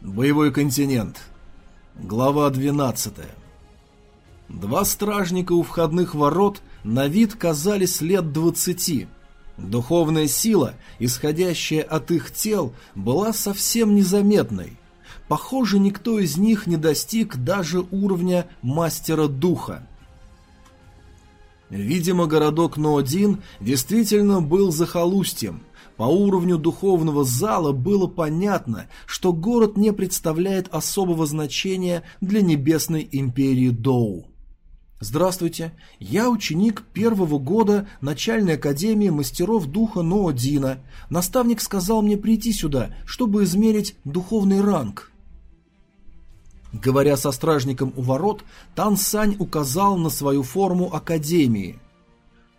Боевой континент. Глава 12. Два стражника у входных ворот на вид казались лет двадцати. Духовная сила, исходящая от их тел, была совсем незаметной. Похоже, никто из них не достиг даже уровня мастера духа. Видимо, городок Ноодин действительно был захолустьем – по уровню духовного зала было понятно, что город не представляет особого значения для Небесной Империи Доу. Здравствуйте, я ученик первого года начальной академии мастеров духа Ноодина. Наставник сказал мне прийти сюда, чтобы измерить духовный ранг. Говоря со стражником у ворот, Тан Сань указал на свою форму академии –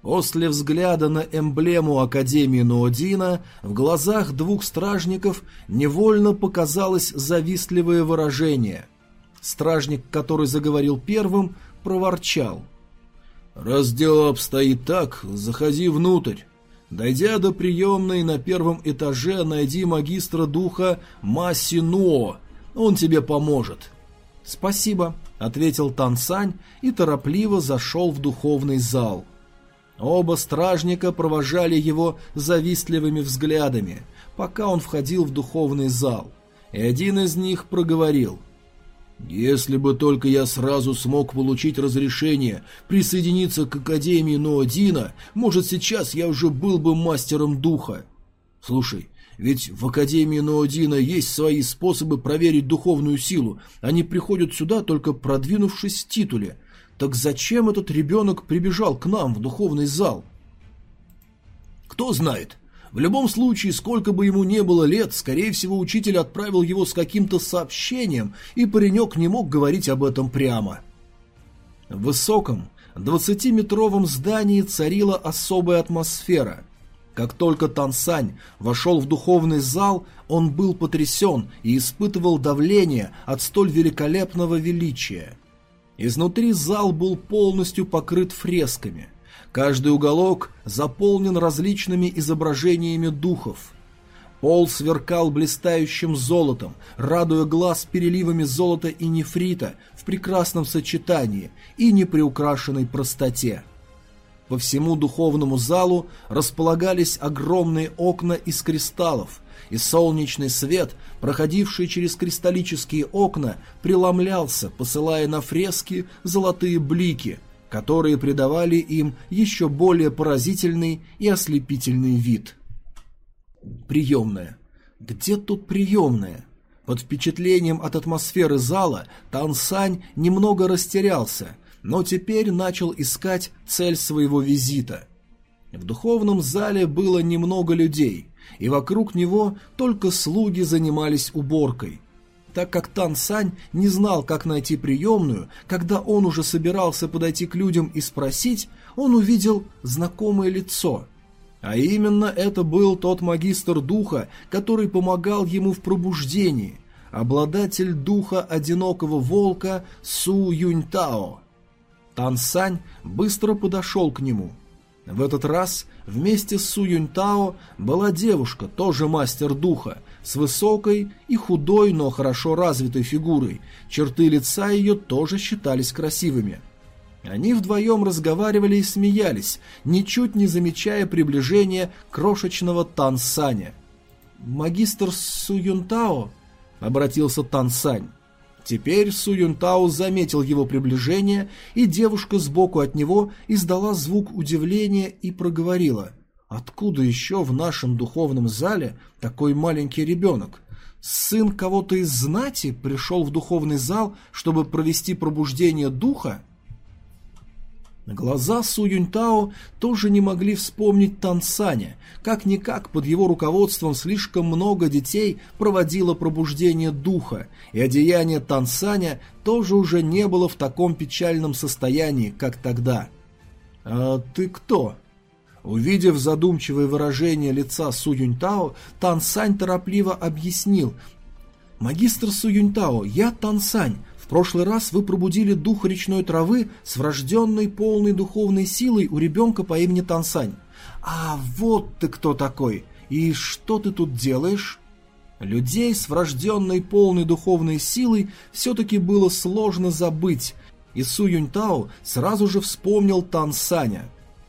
После взгляда на эмблему Академии Ноодина в глазах двух стражников невольно показалось завистливое выражение. Стражник, который заговорил первым, проворчал. «Раз дело обстоит так, заходи внутрь. Дойдя до приемной на первом этаже, найди магистра духа Масино. Он тебе поможет». «Спасибо», — ответил Тансань и торопливо зашел в духовный зал. Оба стражника провожали его завистливыми взглядами, пока он входил в духовный зал, и один из них проговорил. «Если бы только я сразу смог получить разрешение присоединиться к Академии Ноодина, может, сейчас я уже был бы мастером духа. Слушай, ведь в Академии Ноодина есть свои способы проверить духовную силу, они приходят сюда, только продвинувшись в титуле, так зачем этот ребенок прибежал к нам в духовный зал? Кто знает. В любом случае, сколько бы ему не было лет, скорее всего, учитель отправил его с каким-то сообщением, и паренек не мог говорить об этом прямо. В высоком, двадцатиметровом здании царила особая атмосфера. Как только Тансань вошел в духовный зал, он был потрясен и испытывал давление от столь великолепного величия. Изнутри зал был полностью покрыт фресками. Каждый уголок заполнен различными изображениями духов. Пол сверкал блистающим золотом, радуя глаз переливами золота и нефрита в прекрасном сочетании и неприукрашенной простоте. По всему духовному залу располагались огромные окна из кристаллов, и солнечный свет, проходивший через кристаллические окна, преломлялся, посылая на фрески золотые блики, которые придавали им еще более поразительный и ослепительный вид. Приемная. Где тут приемная? Под впечатлением от атмосферы зала Тансань немного растерялся, но теперь начал искать цель своего визита. В духовном зале было немного людей, и вокруг него только слуги занимались уборкой. Так как Тан Сань не знал, как найти приемную, когда он уже собирался подойти к людям и спросить, он увидел знакомое лицо. А именно это был тот магистр духа, который помогал ему в пробуждении, обладатель духа одинокого волка Су Юньтао. Тан Сань быстро подошел к нему – в этот раз вместе с Су Юньтао была девушка, тоже мастер духа, с высокой и худой, но хорошо развитой фигурой. Черты лица ее тоже считались красивыми. Они вдвоем разговаривали и смеялись, ничуть не замечая приближения крошечного Тан Саня. «Магистр Су Юнтао?» — обратился Тан Сань. Теперь Су Юнтао заметил его приближение, и девушка сбоку от него издала звук удивления и проговорила. «Откуда еще в нашем духовном зале такой маленький ребенок? Сын кого-то из знати пришел в духовный зал, чтобы провести пробуждение духа?» Глаза Су Юньтао тоже не могли вспомнить Тансаня. Как-никак под его руководством слишком много детей проводило пробуждение духа, и одеяние Тансаня тоже уже не было в таком печальном состоянии, как тогда. «А ты кто?» Увидев задумчивое выражение лица Су Юньтао, Тансань торопливо объяснил. «Магистр Су Юньтао, я Тансань, прошлый раз вы пробудили дух речной травы с врожденной полной духовной силой у ребенка по имени Тансань. А вот ты кто такой! И что ты тут делаешь?» Людей с врожденной полной духовной силой все-таки было сложно забыть, и Су Юньтао сразу же вспомнил Тан Саня.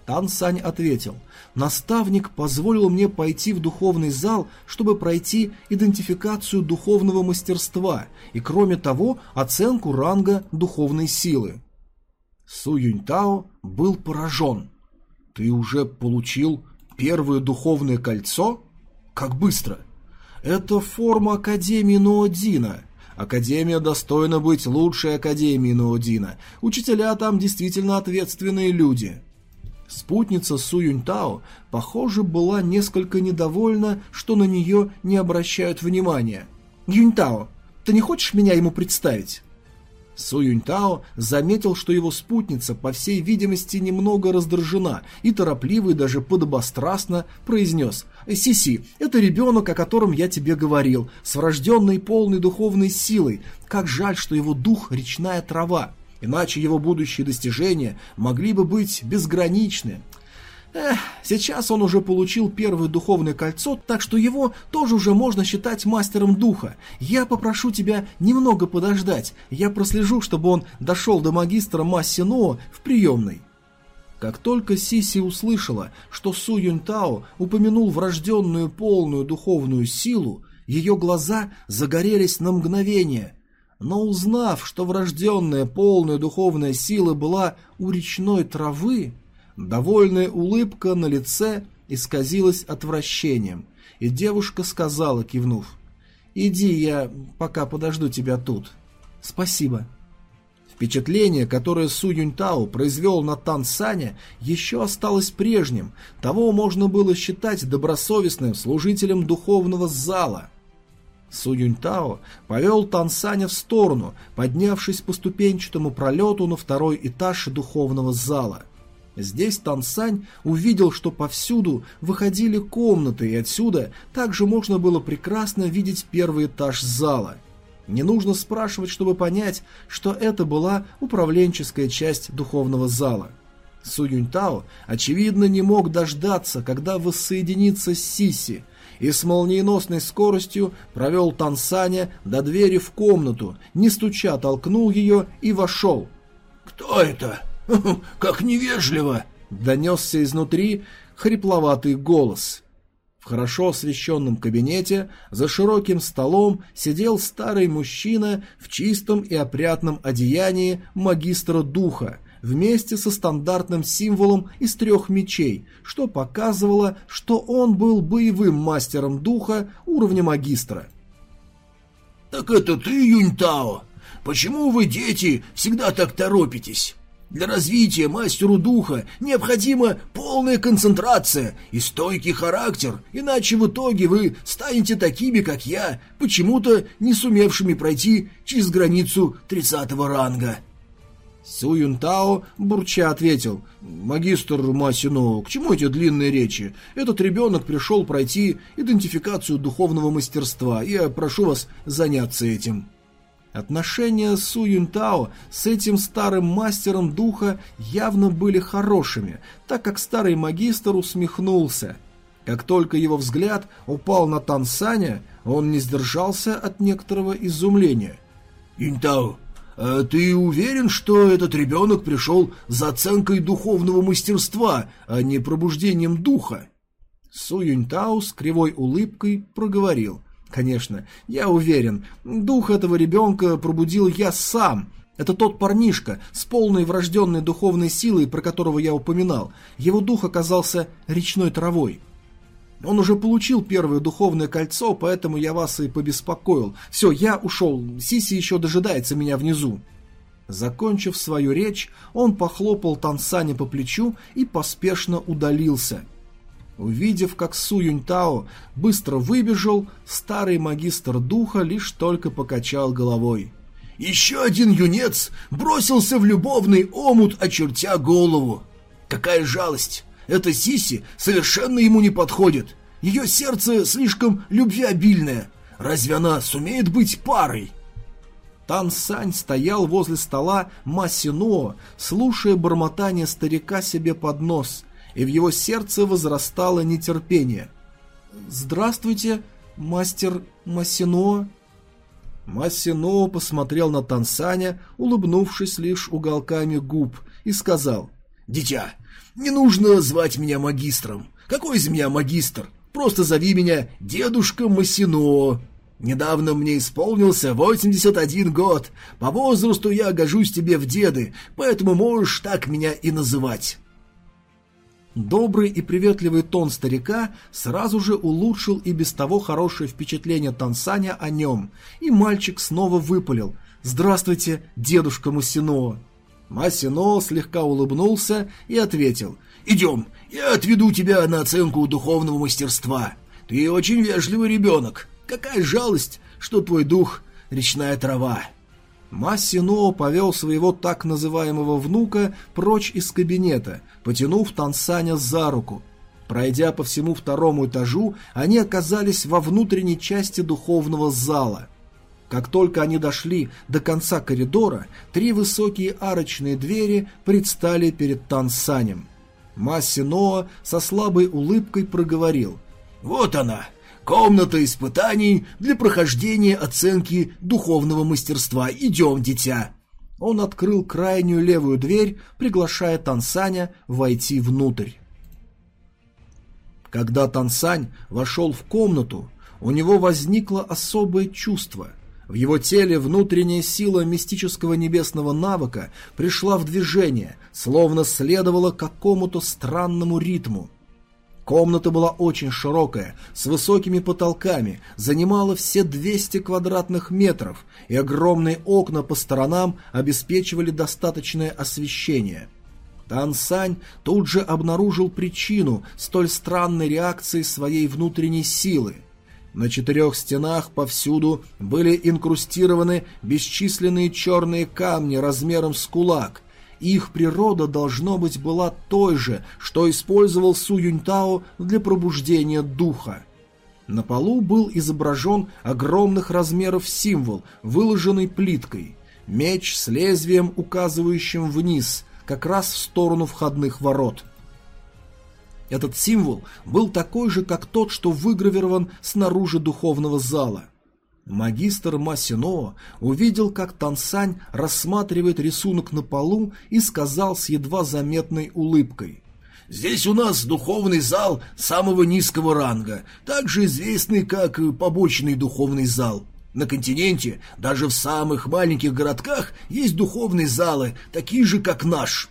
Тан Сань ответил, «Наставник позволил мне пойти в духовный зал, чтобы пройти идентификацию духовного мастерства и, кроме того, оценку ранга духовной силы». Су Юньтао был поражен. «Ты уже получил первое духовное кольцо? Как быстро!» «Это форма Академии Ноодина. Академия достойна быть лучшей Академией Ноодина. Учителя там действительно ответственные люди». Спутница Су Юньтао, похоже, была несколько недовольна, что на нее не обращают внимания. «Юньтао, ты не хочешь меня ему представить?» Су Юньтао заметил, что его спутница, по всей видимости, немного раздражена и торопливо и даже подобострастно произнес «Сиси, это ребенок, о котором я тебе говорил, с врожденной полной духовной силой. Как жаль, что его дух – речная трава, иначе его будущие достижения могли бы быть безграничны. Эх, сейчас он уже получил первое духовное кольцо, так что его тоже уже можно считать мастером духа. Я попрошу тебя немного подождать, я прослежу, чтобы он дошел до магистра Массино в приемной. Как только Сиси услышала, что Су Юнтао упомянул врожденную полную духовную силу, ее глаза загорелись на мгновение. Но узнав, что врожденная полная духовная сила была у речной травы, Довольная улыбка на лице исказилась отвращением, и девушка сказала, кивнув, «Иди, я пока подожду тебя тут». «Спасибо». Впечатление, которое Су Юньтао произвел на Тан Саня, еще осталось прежним, того можно было считать добросовестным служителем духовного зала. Су Юньтао повел Тан Саня в сторону, поднявшись по ступенчатому пролету на второй этаж духовного зала – Здесь Тансань увидел, что повсюду выходили комнаты, и отсюда также можно было прекрасно видеть первый этаж зала. Не нужно спрашивать, чтобы понять, что это была управленческая часть духовного зала. Су Юньтао, очевидно, не мог дождаться, когда воссоединится с Сиси, и с молниеносной скоростью провел Тансаня до двери в комнату, не стуча толкнул ее и вошел. «Кто это?» «Как невежливо!» — донесся изнутри хрипловатый голос. В хорошо освещенном кабинете за широким столом сидел старый мужчина в чистом и опрятном одеянии магистра духа, вместе со стандартным символом из трех мечей, что показывало, что он был боевым мастером духа уровня магистра. «Так это ты, Юньтао? Почему вы, дети, всегда так торопитесь?» Для развития мастеру духа необходима полная концентрация и стойкий характер, иначе в итоге вы станете такими, как я, почему-то не сумевшими пройти через границу тридцатого ранга». Су Юнтао бурча ответил, «Магистр Масино, к чему эти длинные речи? Этот ребенок пришел пройти идентификацию духовного мастерства, я прошу вас заняться этим». Отношения Су Юнтао с этим старым мастером духа явно были хорошими, так как старый магистр усмехнулся. Как только его взгляд упал на Тансаня, он не сдержался от некоторого изумления. «Юнтао, а ты уверен, что этот ребенок пришел за оценкой духовного мастерства, а не пробуждением духа?» Су Юнтао с кривой улыбкой проговорил – Конечно, я уверен, дух этого ребенка пробудил я сам. Это тот парнишка с полной врожденной духовной силой, про которого я упоминал. Его дух оказался речной травой. Он уже получил первое духовное кольцо, поэтому я вас и побеспокоил. Все, я ушел, Сиси еще дожидается меня внизу. Закончив свою речь, он похлопал Тансане по плечу и поспешно удалился. Увидев, как Су Юньтао быстро выбежал, старый магистр духа лишь только покачал головой. «Еще один юнец бросился в любовный омут, очертя голову. Какая жалость! Эта Сиси совершенно ему не подходит. Ее сердце слишком любвеобильное. Разве она сумеет быть парой?» Тан Сань стоял возле стола Масино, слушая бормотание старика себе под нос – и в его сердце возрастало нетерпение. «Здравствуйте, мастер Масино?» Масино посмотрел на Тансаня, улыбнувшись лишь уголками губ, и сказал. «Дитя, не нужно звать меня магистром. Какой из меня магистр? Просто зови меня дедушка Масино. Недавно мне исполнился 81 год. По возрасту я гожусь тебе в деды, поэтому можешь так меня и называть». Добрый и приветливый тон старика сразу же улучшил и без того хорошее впечатление Тансаня о нем, и мальчик снова выпалил «Здравствуйте, дедушка Масино!». Масино слегка улыбнулся и ответил «Идем, я отведу тебя на оценку духовного мастерства. Ты очень вежливый ребенок. Какая жалость, что твой дух — речная трава». Массино повел своего так называемого внука прочь из кабинета, потянув Тансаня за руку. Пройдя по всему второму этажу, они оказались во внутренней части духовного зала. Как только они дошли до конца коридора, три высокие арочные двери предстали перед Тансанем. Массино со слабой улыбкой проговорил. «Вот она, Комната испытаний для прохождения оценки духовного мастерства. Идем, дитя!» Он открыл крайнюю левую дверь, приглашая Тансаня войти внутрь. Когда Тансань вошел в комнату, у него возникло особое чувство. В его теле внутренняя сила мистического небесного навыка пришла в движение, словно следовала какому-то странному ритму. Комната была очень широкая, с высокими потолками, занимала все 200 квадратных метров, и огромные окна по сторонам обеспечивали достаточное освещение. Тан Сань тут же обнаружил причину столь странной реакции своей внутренней силы. На четырех стенах повсюду были инкрустированы бесчисленные черные камни размером с кулак – их природа, должно быть, была той же, что использовал Су Юньтао для пробуждения духа. На полу был изображен огромных размеров символ, выложенный плиткой. Меч с лезвием, указывающим вниз, как раз в сторону входных ворот. Этот символ был такой же, как тот, что выгравирован снаружи духовного зала. Магистр Масино увидел, как Тансань рассматривает рисунок на полу и сказал с едва заметной улыбкой. «Здесь у нас духовный зал самого низкого ранга, также известный как побочный духовный зал. На континенте, даже в самых маленьких городках, есть духовные залы, такие же, как наш».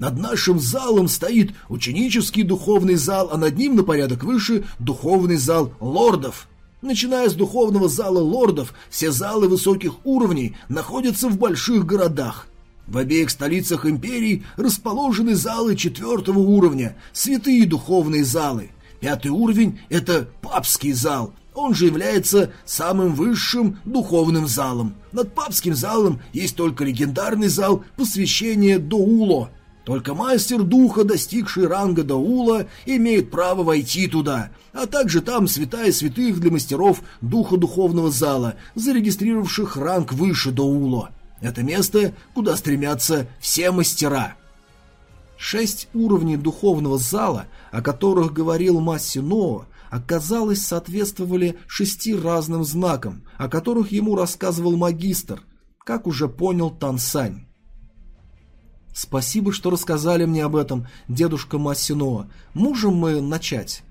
Над нашим залом стоит ученический духовный зал, а над ним на порядок выше духовный зал лордов. Начиная с духовного зала лордов, все залы высоких уровней находятся в больших городах. В обеих столицах империи расположены залы четвертого уровня, святые духовные залы. Пятый уровень – это папский зал, он же является самым высшим духовным залом. Над папским залом есть только легендарный зал посвящения Доуло – только мастер духа, достигший ранга Даула, имеет право войти туда, а также там святая святых для мастеров духа духовного зала, зарегистрировавших ранг выше Даула. Это место, куда стремятся все мастера. Шесть уровней духовного зала, о которых говорил Массино, оказалось, соответствовали шести разным знакам, о которых ему рассказывал магистр, как уже понял Тансань. «Спасибо, что рассказали мне об этом, дедушка Массино. Можем мы начать?»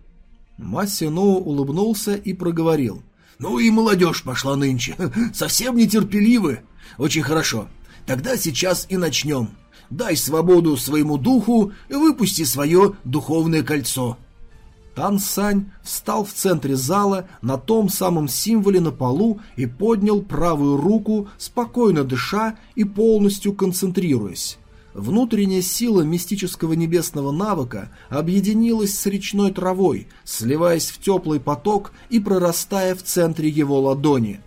Массино улыбнулся и проговорил. «Ну и молодежь пошла нынче. Совсем нетерпеливы. Очень хорошо. Тогда сейчас и начнем. Дай свободу своему духу и выпусти свое духовное кольцо». Тан Сань встал в центре зала на том самом символе на полу и поднял правую руку, спокойно дыша и полностью концентрируясь. Внутренняя сила мистического небесного навыка объединилась с речной травой, сливаясь в теплый поток и прорастая в центре его ладони.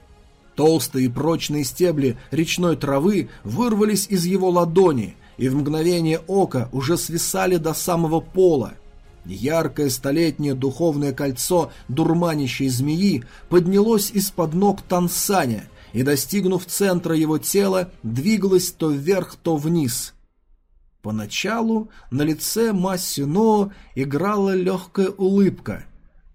Толстые прочные стебли речной травы вырвались из его ладони и в мгновение ока уже свисали до самого пола. Яркое столетнее духовное кольцо дурманящей змеи поднялось из-под ног Тансаня и, достигнув центра его тела, двигалось то вверх, то вниз – Поначалу на лице Массино играла легкая улыбка,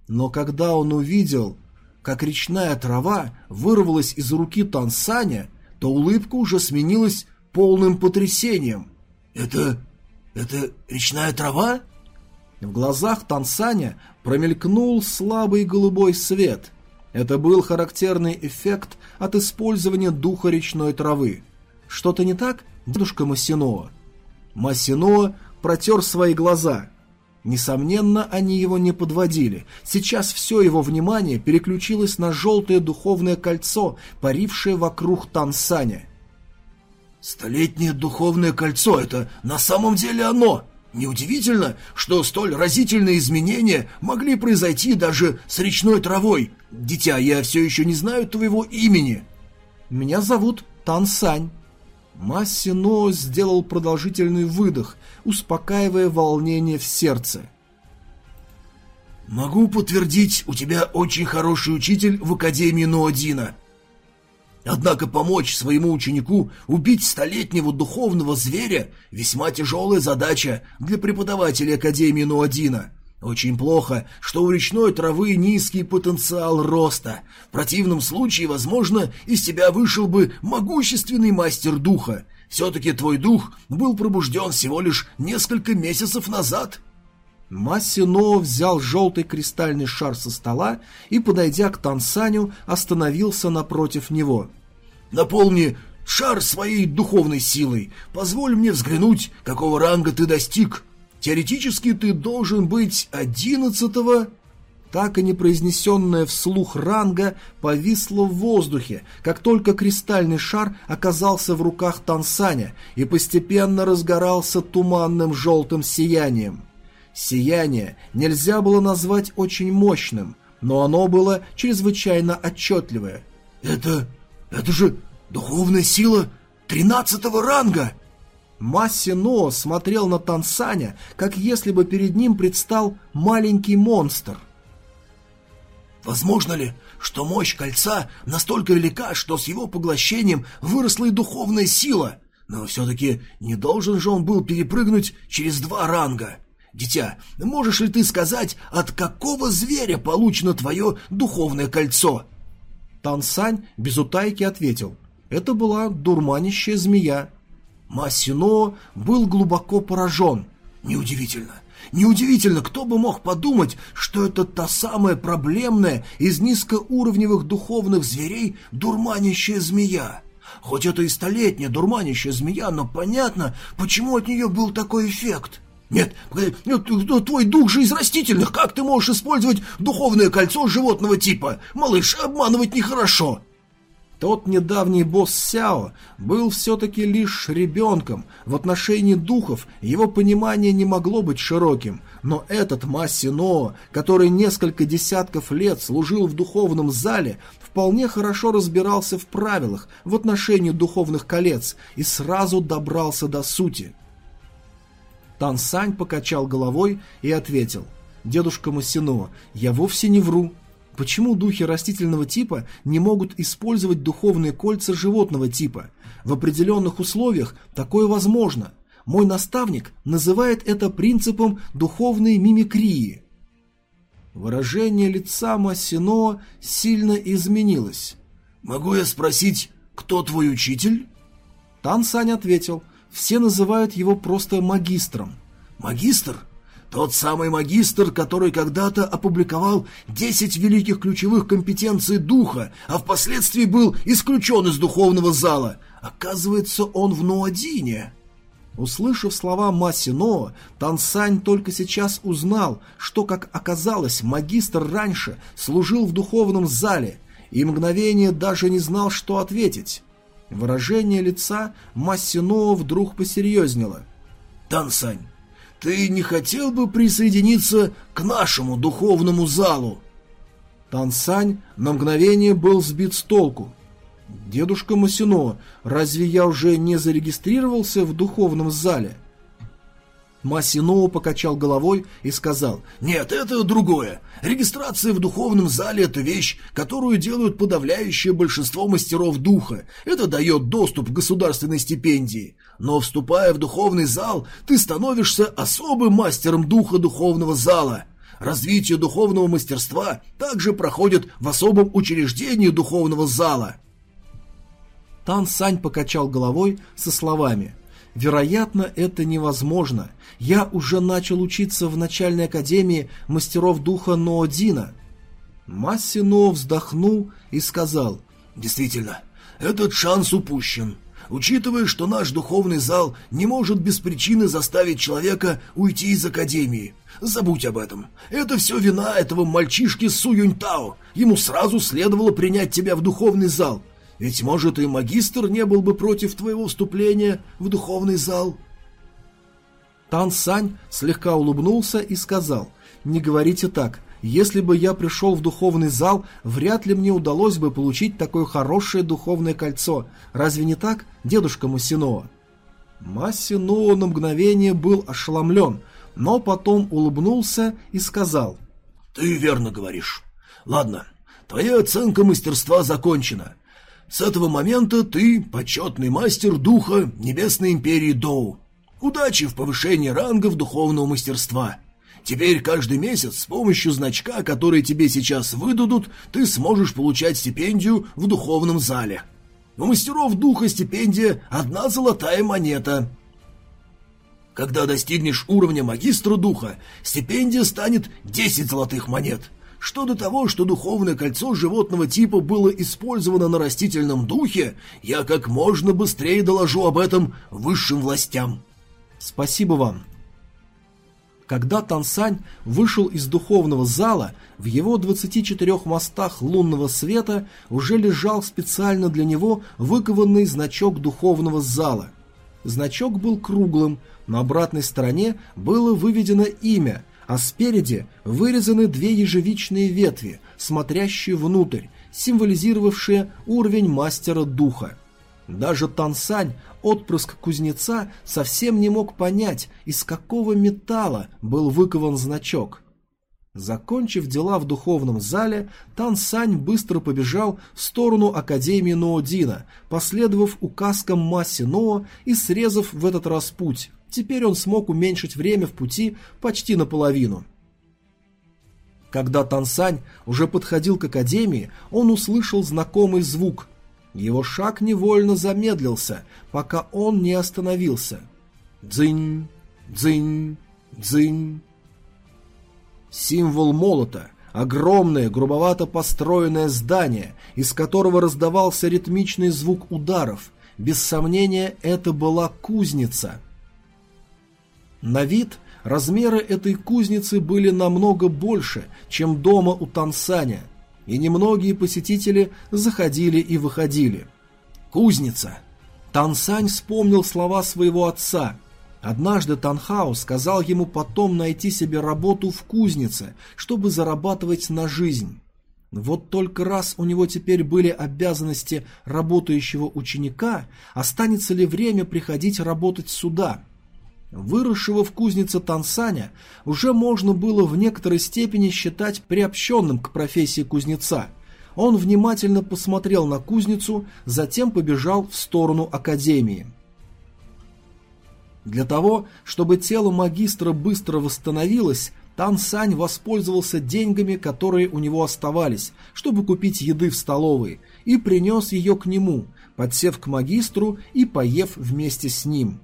но когда он увидел, как речная трава вырвалась из руки Тансаня, то улыбка уже сменилась полным потрясением. «Это... это речная трава?» В глазах Тансаня промелькнул слабый голубой свет. Это был характерный эффект от использования духа речной травы. «Что-то не так, дедушка Масиноа?» Масиноа протер свои глаза. Несомненно, они его не подводили. Сейчас все его внимание переключилось на желтое духовное кольцо, парившее вокруг Тансаня. «Столетнее духовное кольцо — это на самом деле оно!» Неудивительно, что столь разительные изменения могли произойти даже с речной травой. Дитя, я все еще не знаю твоего имени. Меня зовут Тансань. Массино сделал продолжительный выдох, успокаивая волнение в сердце. «Могу подтвердить, у тебя очень хороший учитель в Академии Ноодина. Однако помочь своему ученику убить столетнего духовного зверя – весьма тяжелая задача для преподавателя Академии Ноодина. Очень плохо, что у речной травы низкий потенциал роста. В противном случае, возможно, из тебя вышел бы могущественный мастер духа. Все-таки твой дух был пробужден всего лишь несколько месяцев назад». Массино взял желтый кристальный шар со стола и, подойдя к Тансаню, остановился напротив него. «Наполни шар своей духовной силой. Позволь мне взглянуть, какого ранга ты достиг. Теоретически ты должен быть одиннадцатого...» Так и не произнесенная вслух ранга повисла в воздухе, как только кристальный шар оказался в руках Тансаня и постепенно разгорался туманным желтым сиянием. Сияние нельзя было назвать очень мощным, но оно было чрезвычайно отчетливое. «Это... это же духовная сила тринадцатого ранга!» Массино смотрел на Тансаня, как если бы перед ним предстал маленький монстр. Возможно ли, что мощь кольца настолько велика, что с его поглощением выросла и духовная сила? Но все-таки не должен же он был перепрыгнуть через два ранга. Дитя, можешь ли ты сказать, от какого зверя получено твое духовное кольцо? Тансань без утайки ответил. Это была дурманящая змея. Масино был глубоко поражен. Неудивительно. Неудивительно, кто бы мог подумать, что это та самая проблемная из низкоуровневых духовных зверей дурманящая змея. Хоть это и столетняя дурманящая змея, но понятно, почему от нее был такой эффект. Нет, твой дух же из растительных, как ты можешь использовать духовное кольцо животного типа? Малыш, обманывать нехорошо. Тот недавний босс Сяо был все-таки лишь ребенком, в отношении духов его понимание не могло быть широким, но этот Массино, который несколько десятков лет служил в духовном зале, вполне хорошо разбирался в правилах в отношении духовных колец и сразу добрался до сути. Тан Сань покачал головой и ответил, «Дедушка Масино, я вовсе не вру». Почему духи растительного типа не могут использовать духовные кольца животного типа? В определенных условиях такое возможно. Мой наставник называет это принципом духовной мимикрии. Выражение лица Массино сильно изменилось. «Могу я спросить, кто твой учитель?» Тан Сань ответил, все называют его просто магистром. «Магистр? Тот самый магистр, который когда-то опубликовал 10 великих ключевых компетенций духа, а впоследствии был исключен из духовного зала. Оказывается, он в Ноадине. Услышав слова Масино, Тансань только сейчас узнал, что, как оказалось, магистр раньше служил в духовном зале и мгновение даже не знал, что ответить. Выражение лица Масино вдруг посерьезнело. «Тансань, ты не хотел бы присоединиться к нашему духовному залу?» Тансань на мгновение был сбит с толку. «Дедушка Масино, разве я уже не зарегистрировался в духовном зале?» Масино покачал головой и сказал, «Нет, это другое. Регистрация в духовном зале – это вещь, которую делают подавляющее большинство мастеров духа. Это дает доступ к государственной стипендии. Но вступая в духовный зал, ты становишься особым мастером духа духовного зала. Развитие духовного мастерства также проходит в особом учреждении духовного зала. Тан Сань покачал головой со словами «Вероятно, это невозможно. Я уже начал учиться в начальной академии мастеров духа Ноодина». Массино вздохнул и сказал «Действительно, этот шанс упущен. Учитывая, что наш духовный зал не может без причины заставить человека уйти из академии. Забудь об этом. Это все вина этого мальчишки Су Юньтао. Ему сразу следовало принять тебя в духовный зал. Ведь, может, и магистр не был бы против твоего вступления в духовный зал. Тан Сань слегка улыбнулся и сказал, «Не говорите так. Если бы я пришел в духовный зал, вряд ли мне удалось бы получить такое хорошее духовное кольцо. Разве не так, дедушка Масиноа?» Масиноа на мгновение был ошеломлен, но потом улыбнулся и сказал. «Ты верно говоришь. Ладно, твоя оценка мастерства закончена. С этого момента ты почетный мастер духа Небесной Империи Доу. Удачи в повышении рангов духовного мастерства». Теперь каждый месяц с помощью значка, который тебе сейчас выдадут, ты сможешь получать стипендию в духовном зале. У мастеров духа стипендия – одна золотая монета. Когда достигнешь уровня магистра духа, стипендия станет 10 золотых монет. Что до того, что духовное кольцо животного типа было использовано на растительном духе, я как можно быстрее доложу об этом высшим властям. Спасибо вам. Когда Тансань вышел из духовного зала, в его 24 мостах лунного света уже лежал специально для него выкованный значок духовного зала. Значок был круглым, на обратной стороне было выведено имя, а спереди вырезаны две ежевичные ветви, смотрящие внутрь, символизировавшие уровень мастера духа. Даже Тансань, отпрыск кузнеца, совсем не мог понять, из какого металла был выкован значок. Закончив дела в духовном зале, Тансань быстро побежал в сторону Академии Ноодина, последовав указкам Масси Ноа и срезав в этот раз путь. Теперь он смог уменьшить время в пути почти наполовину. Когда Тансань уже подходил к Академии, он услышал знакомый звук – его шаг невольно замедлился, пока он не остановился. Дзынь, дзынь, дзынь. Символ молота – огромное, грубовато построенное здание, из которого раздавался ритмичный звук ударов. Без сомнения, это была кузница. На вид размеры этой кузницы были намного больше, чем дома у Тансаня – и немногие посетители заходили и выходили. Кузница. Тансань вспомнил слова своего отца. Однажды Танхао сказал ему потом найти себе работу в кузнице, чтобы зарабатывать на жизнь. Вот только раз у него теперь были обязанности работающего ученика, останется ли время приходить работать сюда – Выросшего в кузнице Тансаня уже можно было в некоторой степени считать приобщенным к профессии кузнеца. Он внимательно посмотрел на кузницу, затем побежал в сторону академии. Для того, чтобы тело магистра быстро восстановилось, Тан Сань воспользовался деньгами, которые у него оставались, чтобы купить еды в столовой, и принес ее к нему, подсев к магистру и поев вместе с ним.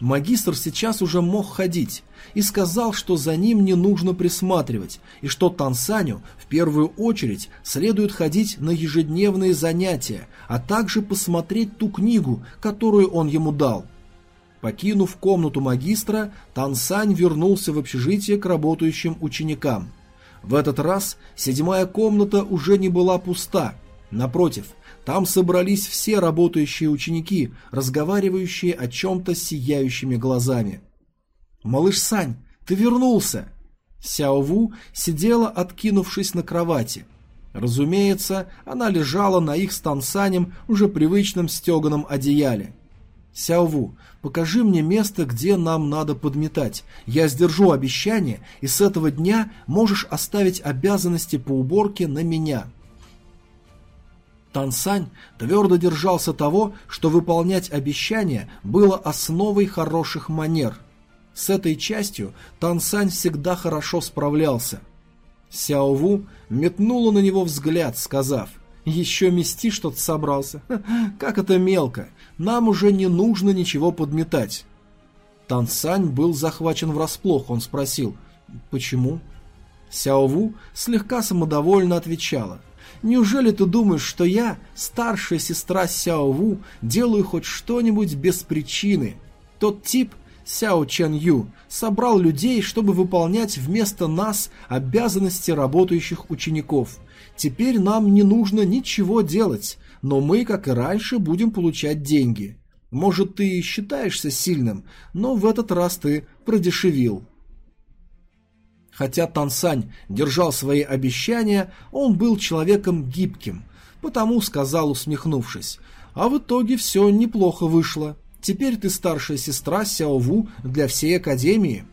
Магистр сейчас уже мог ходить и сказал, что за ним не нужно присматривать, и что Тансаню в первую очередь следует ходить на ежедневные занятия, а также посмотреть ту книгу, которую он ему дал. Покинув комнату магистра, Тансань вернулся в общежитие к работающим ученикам. В этот раз седьмая комната уже не была пуста. Напротив, там собрались все работающие ученики, разговаривающие о чем-то с сияющими глазами. «Малыш Сань, ты вернулся!» Сяо Ву сидела, откинувшись на кровати. Разумеется, она лежала на их с Тансанем уже привычном стеганом одеяле. «Сяову, покажи мне место, где нам надо подметать. Я сдержу обещание, и с этого дня можешь оставить обязанности по уборке на меня». Тансань твердо держался того, что выполнять обещания было основой хороших манер. С этой частью Тансань всегда хорошо справлялся. Сяо Ву метнула на него взгляд, сказав, «Еще мести что-то собрался? Как это мелко! Нам уже не нужно ничего подметать!» Тан Сань был захвачен врасплох, он спросил, «Почему?» Сяо Ву слегка самодовольно отвечала, «Неужели ты думаешь, что я, старшая сестра Сяо Ву, делаю хоть что-нибудь без причины? Тот тип, Сяо Чен Ю, собрал людей, чтобы выполнять вместо нас обязанности работающих учеников. Теперь нам не нужно ничего делать, но мы, как и раньше, будем получать деньги. Может, ты считаешься сильным, но в этот раз ты продешевил. Хотя Тансань держал свои обещания, он был человеком гибким, потому сказал, усмехнувшись, «А в итоге все неплохо вышло. Теперь ты старшая сестра Сяо Ву для всей Академии».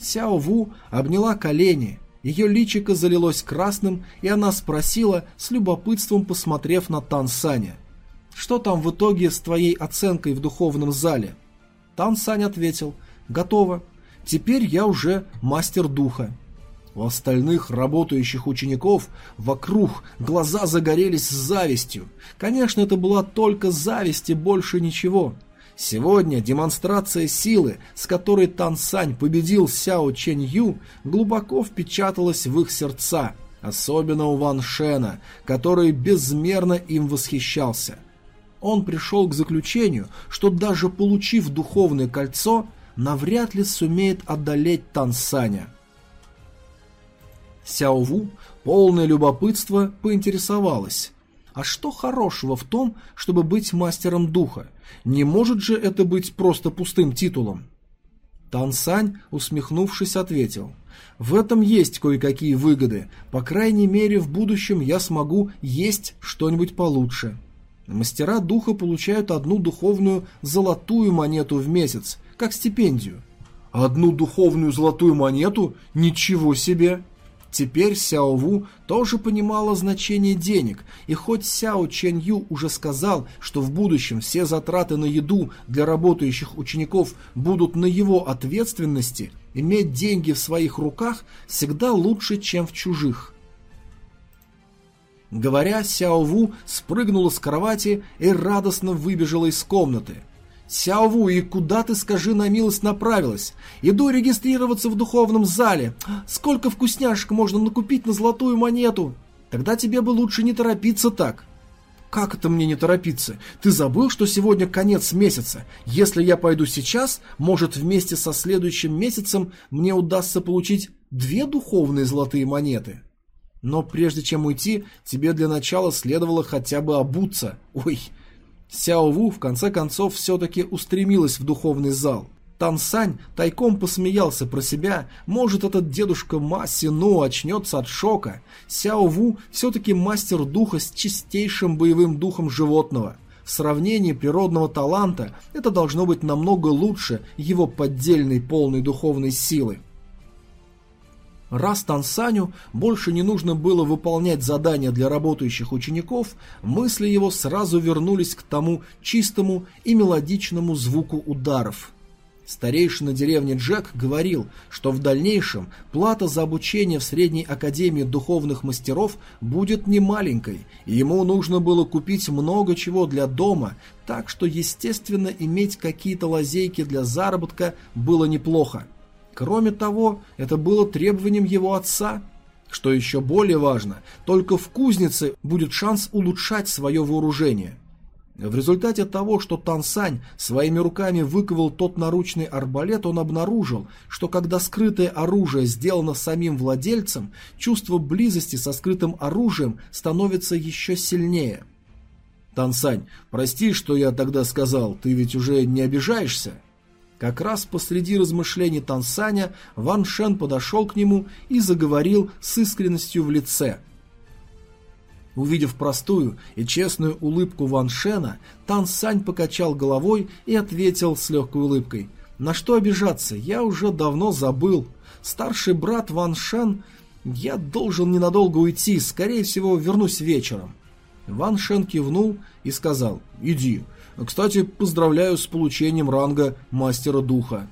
Сяо Ву обняла колени, ее личико залилось красным, и она спросила, с любопытством посмотрев на Тан Саня. «Что там в итоге с твоей оценкой в духовном зале?» Тан Сань ответил, «Готово. Теперь я уже мастер духа». У остальных работающих учеников вокруг глаза загорелись завистью. Конечно, это была только зависть и больше ничего. Сегодня демонстрация силы, с которой Тан Сань победил Сяо Чэнь Ю, глубоко впечаталась в их сердца, особенно у Ван Шена, который безмерно им восхищался. Он пришел к заключению, что даже получив духовное кольцо, навряд ли сумеет одолеть Тан Саня. Сяо Ву, полное любопытство, поинтересовалась. А что хорошего в том, чтобы быть мастером духа? Не может же это быть просто пустым титулом? Тан Сань, усмехнувшись, ответил. В этом есть кое-какие выгоды. По крайней мере, в будущем я смогу есть что-нибудь получше. Мастера духа получают одну духовную золотую монету в месяц, как стипендию. Одну духовную золотую монету? Ничего себе! Теперь Сяо Ву тоже понимала значение денег, и хоть Сяо Чен Ю уже сказал, что в будущем все затраты на еду для работающих учеников будут на его ответственности, иметь деньги в своих руках всегда лучше, чем в чужих. Говоря, Сяо Ву спрыгнула с кровати и радостно выбежала из комнаты – «Сяову, и куда ты, скажи на милость, направилась? Иду регистрироваться в духовном зале. Сколько вкусняшек можно накупить на золотую монету? Тогда тебе бы лучше не торопиться так». «Как это мне не торопиться? Ты забыл, что сегодня конец месяца? Если я пойду сейчас, может, вместе со следующим месяцем мне удастся получить две духовные золотые монеты?» Но прежде чем уйти, тебе для начала следовало хотя бы обуться. Ой, Сяо Ву в конце концов все-таки устремилась в духовный зал. Тан Сань тайком посмеялся про себя, может этот дедушка Ма Сину очнется от шока. Сяо Ву все-таки мастер духа с чистейшим боевым духом животного. В сравнении природного таланта это должно быть намного лучше его поддельной полной духовной силы. Раз Тансаню больше не нужно было выполнять задания для работающих учеников, мысли его сразу вернулись к тому чистому и мелодичному звуку ударов. Старейшина деревни Джек говорил, что в дальнейшем плата за обучение в Средней Академии Духовных Мастеров будет немаленькой, и ему нужно было купить много чего для дома, так что, естественно, иметь какие-то лазейки для заработка было неплохо. Кроме того, это было требованием его отца. Что еще более важно, только в кузнице будет шанс улучшать свое вооружение. В результате того, что Тансань своими руками выковал тот наручный арбалет, он обнаружил, что когда скрытое оружие сделано самим владельцем, чувство близости со скрытым оружием становится еще сильнее. «Тансань, прости, что я тогда сказал, ты ведь уже не обижаешься?» Как раз посреди размышлений Тансаня Ван Шен подошел к нему и заговорил с искренностью в лице. Увидев простую и честную улыбку Ван Шена, Тан Сань покачал головой и ответил с легкой улыбкой. «На что обижаться? Я уже давно забыл. Старший брат Ван Шен... Я должен ненадолго уйти, скорее всего, вернусь вечером». Ван Шен кивнул и сказал «Иди, кстати, поздравляю с получением ранга Мастера Духа.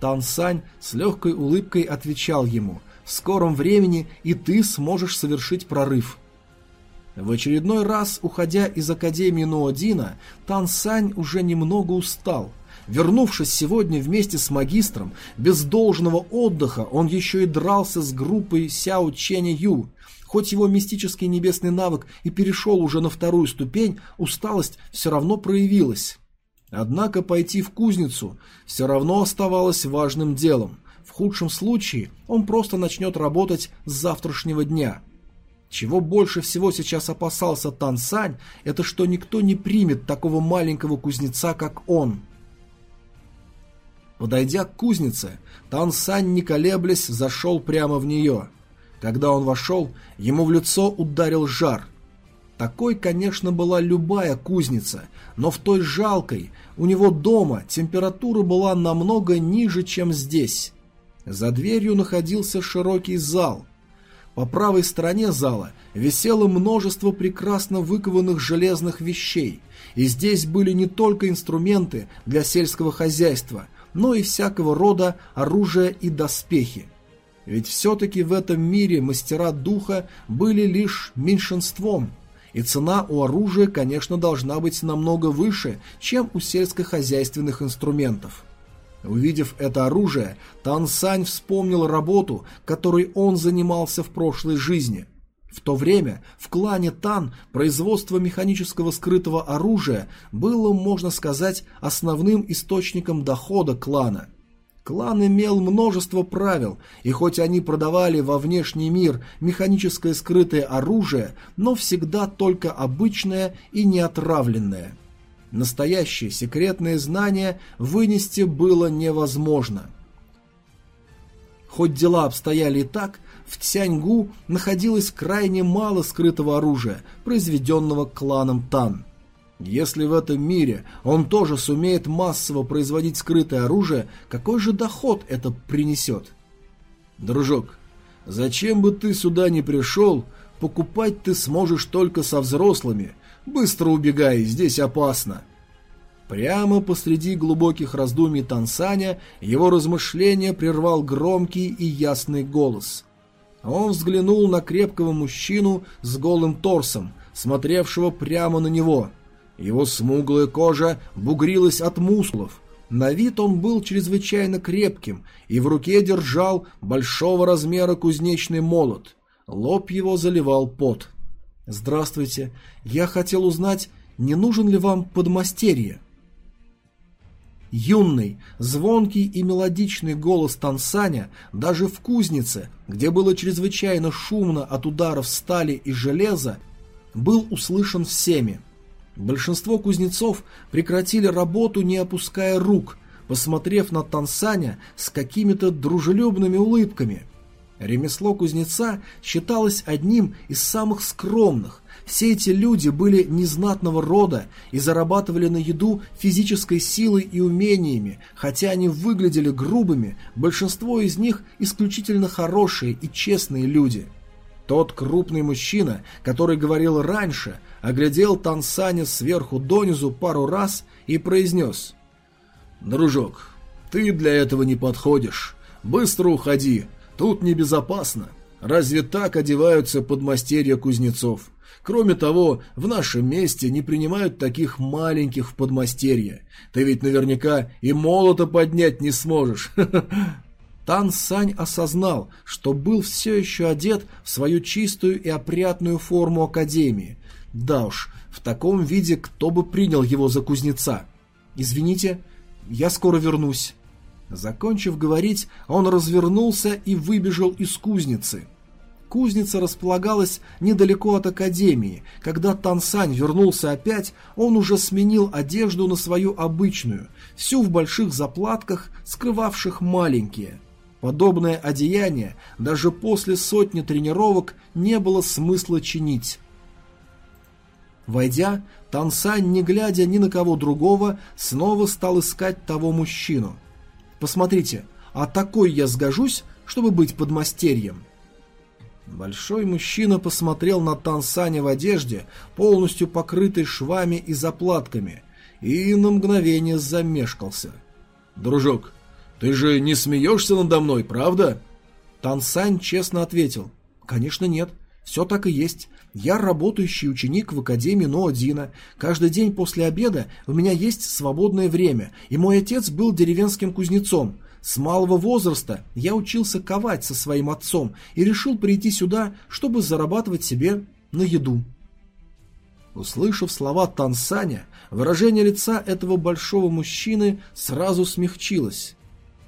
Тан Сань с легкой улыбкой отвечал ему. В скором времени и ты сможешь совершить прорыв. В очередной раз, уходя из Академии Ноодина, Тан Сань уже немного устал. Вернувшись сегодня вместе с магистром, без должного отдыха он еще и дрался с группой Сяо Ченя Ю. Хоть его мистический небесный навык и перешел уже на вторую ступень, усталость все равно проявилась. Однако пойти в кузницу все равно оставалось важным делом. В худшем случае он просто начнет работать с завтрашнего дня – чего больше всего сейчас опасался Тан Сань, это что никто не примет такого маленького кузнеца, как он. Подойдя к кузнице, Тан Сань, не колеблясь, зашел прямо в нее. Когда он вошел, ему в лицо ударил жар. Такой, конечно, была любая кузница, но в той жалкой, у него дома, температура была намного ниже, чем здесь. За дверью находился широкий зал, по правой стороне зала висело множество прекрасно выкованных железных вещей, и здесь были не только инструменты для сельского хозяйства, но и всякого рода оружие и доспехи. Ведь все-таки в этом мире мастера духа были лишь меньшинством, и цена у оружия, конечно, должна быть намного выше, чем у сельскохозяйственных инструментов. Увидев это оружие, Тан Сань вспомнил работу, которой он занимался в прошлой жизни. В то время в клане Тан производство механического скрытого оружия было, можно сказать, основным источником дохода клана. Клан имел множество правил, и хоть они продавали во внешний мир механическое скрытое оружие, но всегда только обычное и неотравленное – Настоящие секретные знания вынести было невозможно. Хоть дела обстояли и так, в Цяньгу находилось крайне мало скрытого оружия, произведенного кланом Тан. Если в этом мире он тоже сумеет массово производить скрытое оружие, какой же доход это принесет? Дружок, зачем бы ты сюда не пришел, покупать ты сможешь только со взрослыми, Быстро убегай, здесь опасно. Прямо посреди глубоких раздумий Тансаня его размышления прервал громкий и ясный голос. Он взглянул на крепкого мужчину с голым торсом, смотревшего прямо на него. Его смуглая кожа бугрилась от мускулов. На вид он был чрезвычайно крепким и в руке держал большого размера кузнечный молот. Лоб его заливал пот. «Здравствуйте. Я хотел узнать, не нужен ли вам подмастерье?» Юный, звонкий и мелодичный голос Тансаня даже в кузнице, где было чрезвычайно шумно от ударов стали и железа, был услышан всеми. Большинство кузнецов прекратили работу, не опуская рук, посмотрев на Тансаня с какими-то дружелюбными улыбками. Ремесло кузнеца считалось одним из самых скромных. Все эти люди были незнатного рода и зарабатывали на еду физической силой и умениями, хотя они выглядели грубыми, большинство из них исключительно хорошие и честные люди. Тот крупный мужчина, который говорил раньше, оглядел Тансаня сверху донизу пару раз и произнес «Дружок, ты для этого не подходишь. Быстро уходи, Тут небезопасно. Разве так одеваются подмастерья кузнецов? Кроме того, в нашем месте не принимают таких маленьких в подмастерья. Ты ведь наверняка и молота поднять не сможешь. Тан Сань осознал, что был все еще одет в свою чистую и опрятную форму Академии. Да уж, в таком виде кто бы принял его за кузнеца. «Извините, я скоро вернусь». Закончив говорить, он развернулся и выбежал из кузницы. Кузница располагалась недалеко от академии. Когда Тансань вернулся опять, он уже сменил одежду на свою обычную, всю в больших заплатках, скрывавших маленькие. Подобное одеяние даже после сотни тренировок не было смысла чинить. Войдя, Тансань, не глядя ни на кого другого, снова стал искать того мужчину – Посмотрите, а такой я сгожусь, чтобы быть подмастерьем?» Большой мужчина посмотрел на Тансаня в одежде, полностью покрытой швами и заплатками, и на мгновение замешкался. «Дружок, ты же не смеешься надо мной, правда?» Тансань честно ответил. Конечно нет, все так и есть. Я работающий ученик в Академии Ноодина. Каждый день после обеда у меня есть свободное время, и мой отец был деревенским кузнецом. С малого возраста я учился ковать со своим отцом и решил прийти сюда, чтобы зарабатывать себе на еду. Услышав слова Тансаня, выражение лица этого большого мужчины сразу смягчилось.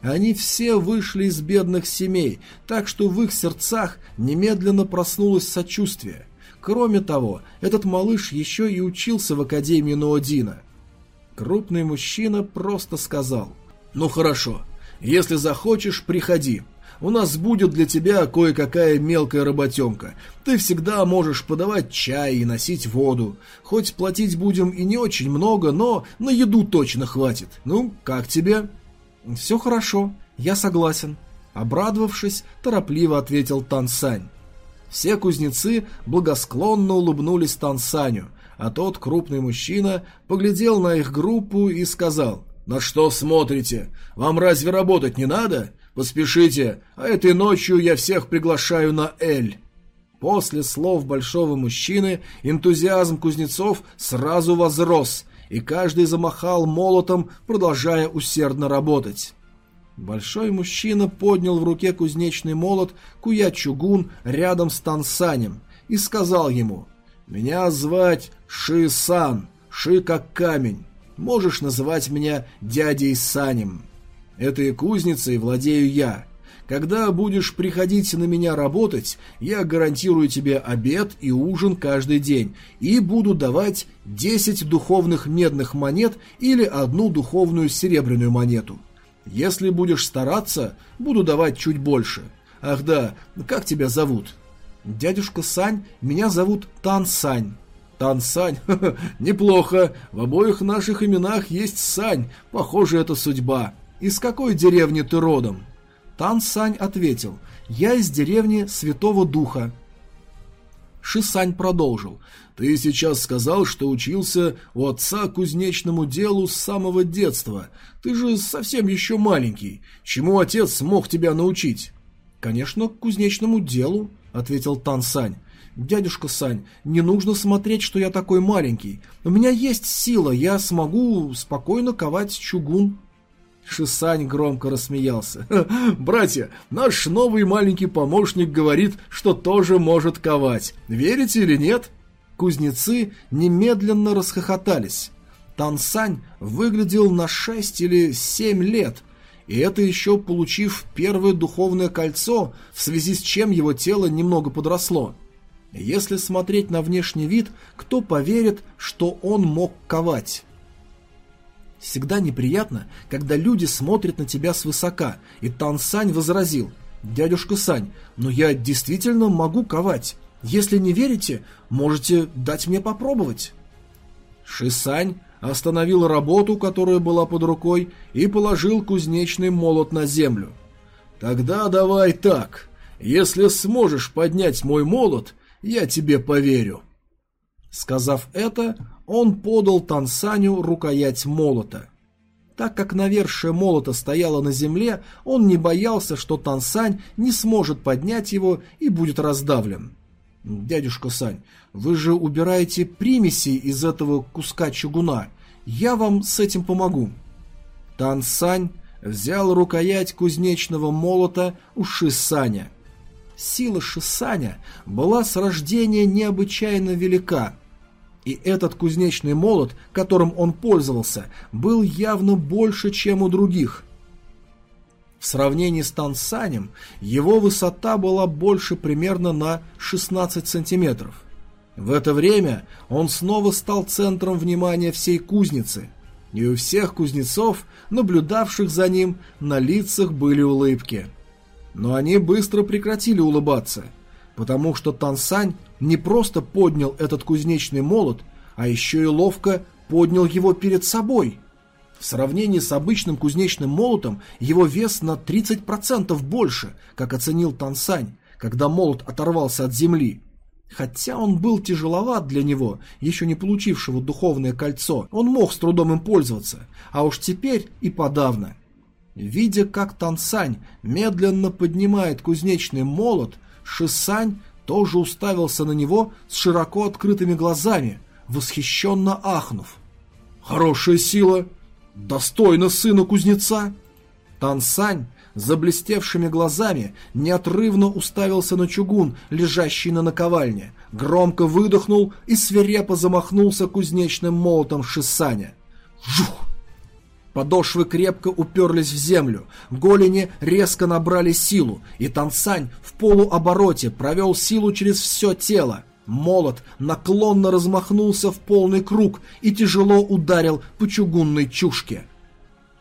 Они все вышли из бедных семей, так что в их сердцах немедленно проснулось сочувствие. Кроме того, этот малыш еще и учился в Академии Ноодина. Крупный мужчина просто сказал «Ну хорошо, если захочешь, приходи. У нас будет для тебя кое-какая мелкая работенка. Ты всегда можешь подавать чай и носить воду. Хоть платить будем и не очень много, но на еду точно хватит. Ну, как тебе?» «Все хорошо, я согласен», — обрадовавшись, торопливо ответил Тансань. Все кузнецы благосклонно улыбнулись Тансаню, а тот, крупный мужчина, поглядел на их группу и сказал «На что смотрите? Вам разве работать не надо? Поспешите, а этой ночью я всех приглашаю на Эль». После слов большого мужчины энтузиазм кузнецов сразу возрос, и каждый замахал молотом, продолжая усердно работать. Большой мужчина поднял в руке кузнечный молот Куя-Чугун рядом с Тансанем и сказал ему «Меня звать Ши-Сан, Ши как камень. Можешь называть меня дядей Санем. Этой кузницей владею я. Когда будешь приходить на меня работать, я гарантирую тебе обед и ужин каждый день и буду давать 10 духовных медных монет или одну духовную серебряную монету. Если будешь стараться, буду давать чуть больше. Ах да, как тебя зовут? Дядюшка Сань, меня зовут Тан Сань. Тан Сань, неплохо. В обоих наших именах есть Сань. Похоже, это судьба. Из какой деревни ты родом? Тан Сань ответил, я из деревни Святого Духа. Шисань продолжил. «Ты сейчас сказал, что учился у отца кузнечному делу с самого детства. Ты же совсем еще маленький. Чему отец смог тебя научить?» «Конечно, к кузнечному делу», — ответил Тан Сань. «Дядюшка Сань, не нужно смотреть, что я такой маленький. У меня есть сила, я смогу спокойно ковать чугун». Шисань громко рассмеялся. «Братья, наш новый маленький помощник говорит, что тоже может ковать. Верите или нет?» Кузнецы немедленно расхохотались. Тансань выглядел на шесть или семь лет, и это еще получив первое духовное кольцо, в связи с чем его тело немного подросло. Если смотреть на внешний вид, кто поверит, что он мог ковать? Всегда неприятно, когда люди смотрят на тебя свысока, и Тан Сань возразил, «Дядюшка Сань, но я действительно могу ковать. Если не верите, можете дать мне попробовать». Шисань остановил работу, которая была под рукой, и положил кузнечный молот на землю. «Тогда давай так. Если сможешь поднять мой молот, я тебе поверю». Сказав это, он подал Тансаню рукоять молота. Так как навершие молота стояло на земле, он не боялся, что Тансань не сможет поднять его и будет раздавлен. «Дядюшка Сань, вы же убираете примеси из этого куска чугуна. Я вам с этим помогу». Тансань взял рукоять кузнечного молота у Шисаня. Сила Шисаня была с рождения необычайно велика, и этот кузнечный молот, которым он пользовался, был явно больше, чем у других. В сравнении с Тансанем, его высота была больше примерно на 16 сантиметров. В это время он снова стал центром внимания всей кузницы, и у всех кузнецов, наблюдавших за ним, на лицах были улыбки. Но они быстро прекратили улыбаться – потому что Тансань не просто поднял этот кузнечный молот, а еще и ловко поднял его перед собой. В сравнении с обычным кузнечным молотом его вес на 30% больше, как оценил Тансань, когда молот оторвался от земли. Хотя он был тяжеловат для него, еще не получившего духовное кольцо, он мог с трудом им пользоваться, а уж теперь и подавно. Видя, как Тансань медленно поднимает кузнечный молот, Шисань тоже уставился на него с широко открытыми глазами, восхищенно ахнув. «Хорошая сила! Достойно сына кузнеца!» Тансань заблестевшими глазами неотрывно уставился на чугун, лежащий на наковальне, громко выдохнул и свирепо замахнулся кузнечным молотом Шисаня. Жух! Подошвы крепко уперлись в землю, голени резко набрали силу, и Тансань в полуобороте провел силу через все тело. Молот наклонно размахнулся в полный круг и тяжело ударил по чугунной чушке.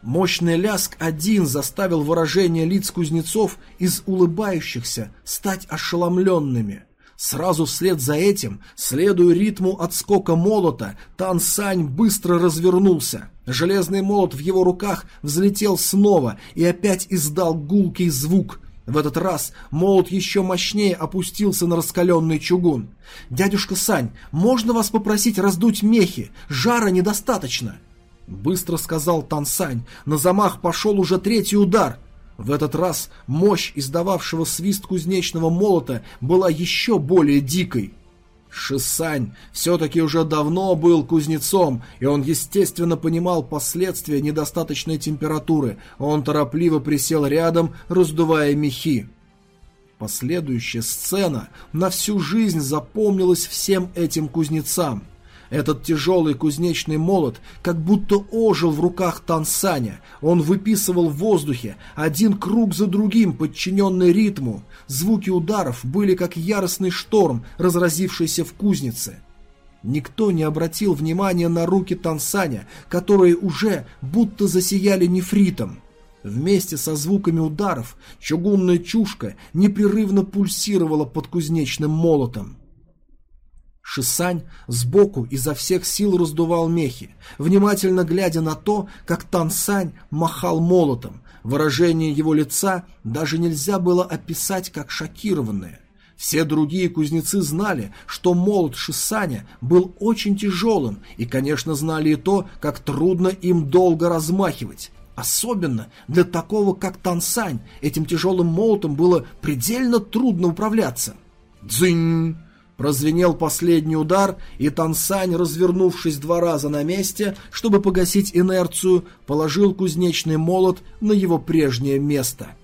Мощный ляск один заставил выражение лиц кузнецов из улыбающихся стать ошеломленными. Сразу вслед за этим, следуя ритму отскока молота, Тан Сань быстро развернулся. Железный молот в его руках взлетел снова и опять издал гулкий звук. В этот раз молот еще мощнее опустился на раскаленный чугун. «Дядюшка Сань, можно вас попросить раздуть мехи? Жара недостаточно!» Быстро сказал Тансань. На замах пошел уже третий удар. В этот раз мощь издававшего свист кузнечного молота была еще более дикой. Шисань все-таки уже давно был кузнецом, и он, естественно, понимал последствия недостаточной температуры. Он торопливо присел рядом, раздувая мехи. Последующая сцена на всю жизнь запомнилась всем этим кузнецам. Этот тяжелый кузнечный молот как будто ожил в руках Тансаня. Он выписывал в воздухе один круг за другим, подчиненный ритму. Звуки ударов были как яростный шторм, разразившийся в кузнице. Никто не обратил внимания на руки Тансаня, которые уже будто засияли нефритом. Вместе со звуками ударов чугунная чушка непрерывно пульсировала под кузнечным молотом. Шисань сбоку изо всех сил раздувал мехи, внимательно глядя на то, как Тансань махал молотом. Выражение его лица даже нельзя было описать как шокированное. Все другие кузнецы знали, что молот Шисаня был очень тяжелым, и, конечно, знали и то, как трудно им долго размахивать. Особенно для такого, как Тансань, этим тяжелым молотом было предельно трудно управляться. «Дзынь!» Прозвенел последний удар, и Тансань, развернувшись два раза на месте, чтобы погасить инерцию, положил кузнечный молот на его прежнее место.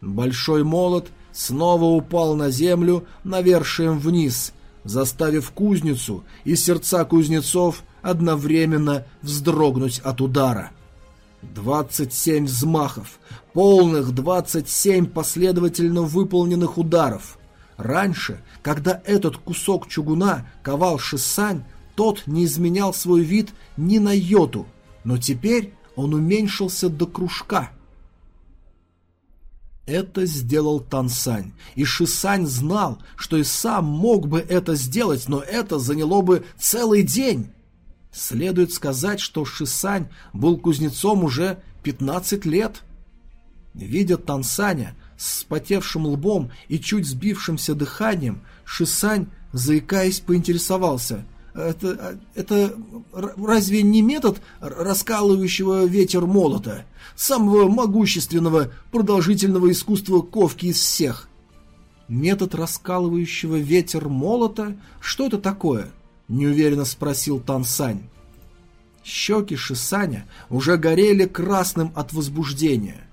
Большой молот снова упал на землю навершием вниз, заставив кузницу и сердца кузнецов одновременно вздрогнуть от удара. Двадцать семь взмахов, полных двадцать семь последовательно выполненных ударов — Раньше, когда этот кусок чугуна ковал Шисань, тот не изменял свой вид ни на йоту, но теперь он уменьшился до кружка. Это сделал Тансань, и Шисань знал, что и сам мог бы это сделать, но это заняло бы целый день. Следует сказать, что Шисань был кузнецом уже 15 лет. Видя Тансаня, с потевшим лбом и чуть сбившимся дыханием, Шисань, заикаясь, поинтересовался. «Это, это разве не метод раскалывающего ветер молота? Самого могущественного продолжительного искусства ковки из всех?» «Метод раскалывающего ветер молота? Что это такое?» – неуверенно спросил Тансань. Щеки Шисаня уже горели красным от возбуждения.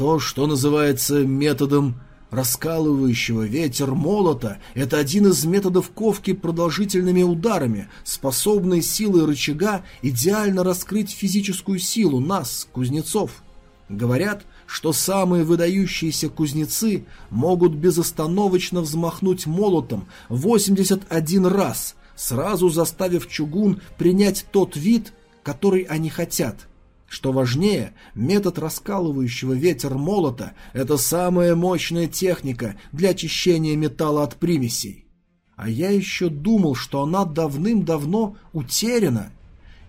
То, что называется методом раскалывающего ветер молота, это один из методов ковки продолжительными ударами, способный силой рычага идеально раскрыть физическую силу нас, кузнецов. Говорят, что самые выдающиеся кузнецы могут безостановочно взмахнуть молотом 81 раз, сразу заставив чугун принять тот вид, который они хотят – что важнее, метод раскалывающего ветер молота – это самая мощная техника для очищения металла от примесей. А я еще думал, что она давным-давно утеряна.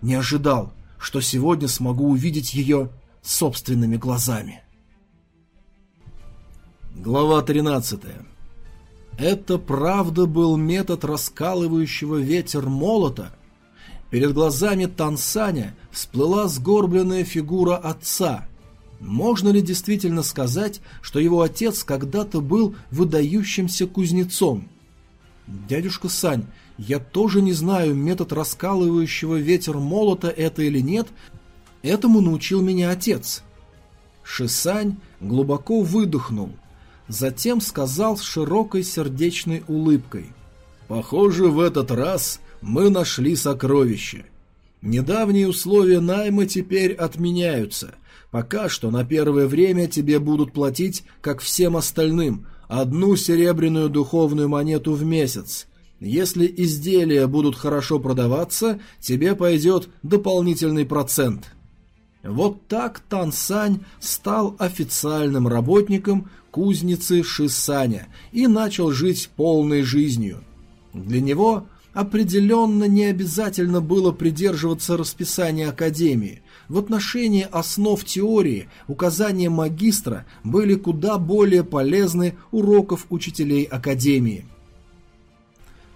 Не ожидал, что сегодня смогу увидеть ее собственными глазами. Глава 13. Это правда был метод раскалывающего ветер молота – Перед глазами Тансаня всплыла сгорбленная фигура отца. Можно ли действительно сказать, что его отец когда-то был выдающимся кузнецом? Дядюшка Сань, я тоже не знаю, метод раскалывающего ветер молота это или нет, этому научил меня отец. Шисань глубоко выдохнул, затем сказал с широкой сердечной улыбкой. «Похоже, в этот раз мы нашли сокровище. Недавние условия найма теперь отменяются. Пока что на первое время тебе будут платить, как всем остальным, одну серебряную духовную монету в месяц. Если изделия будут хорошо продаваться, тебе пойдет дополнительный процент». Вот так Тан Сань стал официальным работником кузницы Шисаня и начал жить полной жизнью. Для него определенно не обязательно было придерживаться расписания Академии. В отношении основ теории указания магистра были куда более полезны уроков учителей Академии.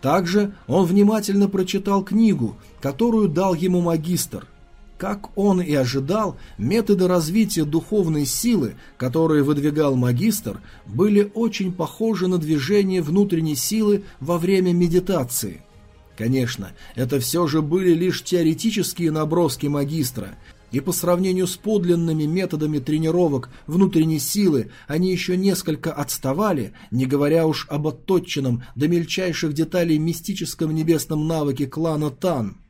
Также он внимательно прочитал книгу, которую дал ему магистр – как он и ожидал, методы развития духовной силы, которые выдвигал магистр, были очень похожи на движение внутренней силы во время медитации. Конечно, это все же были лишь теоретические наброски магистра, и по сравнению с подлинными методами тренировок внутренней силы они еще несколько отставали, не говоря уж об отточенном до мельчайших деталей мистическом небесном навыке клана Тан –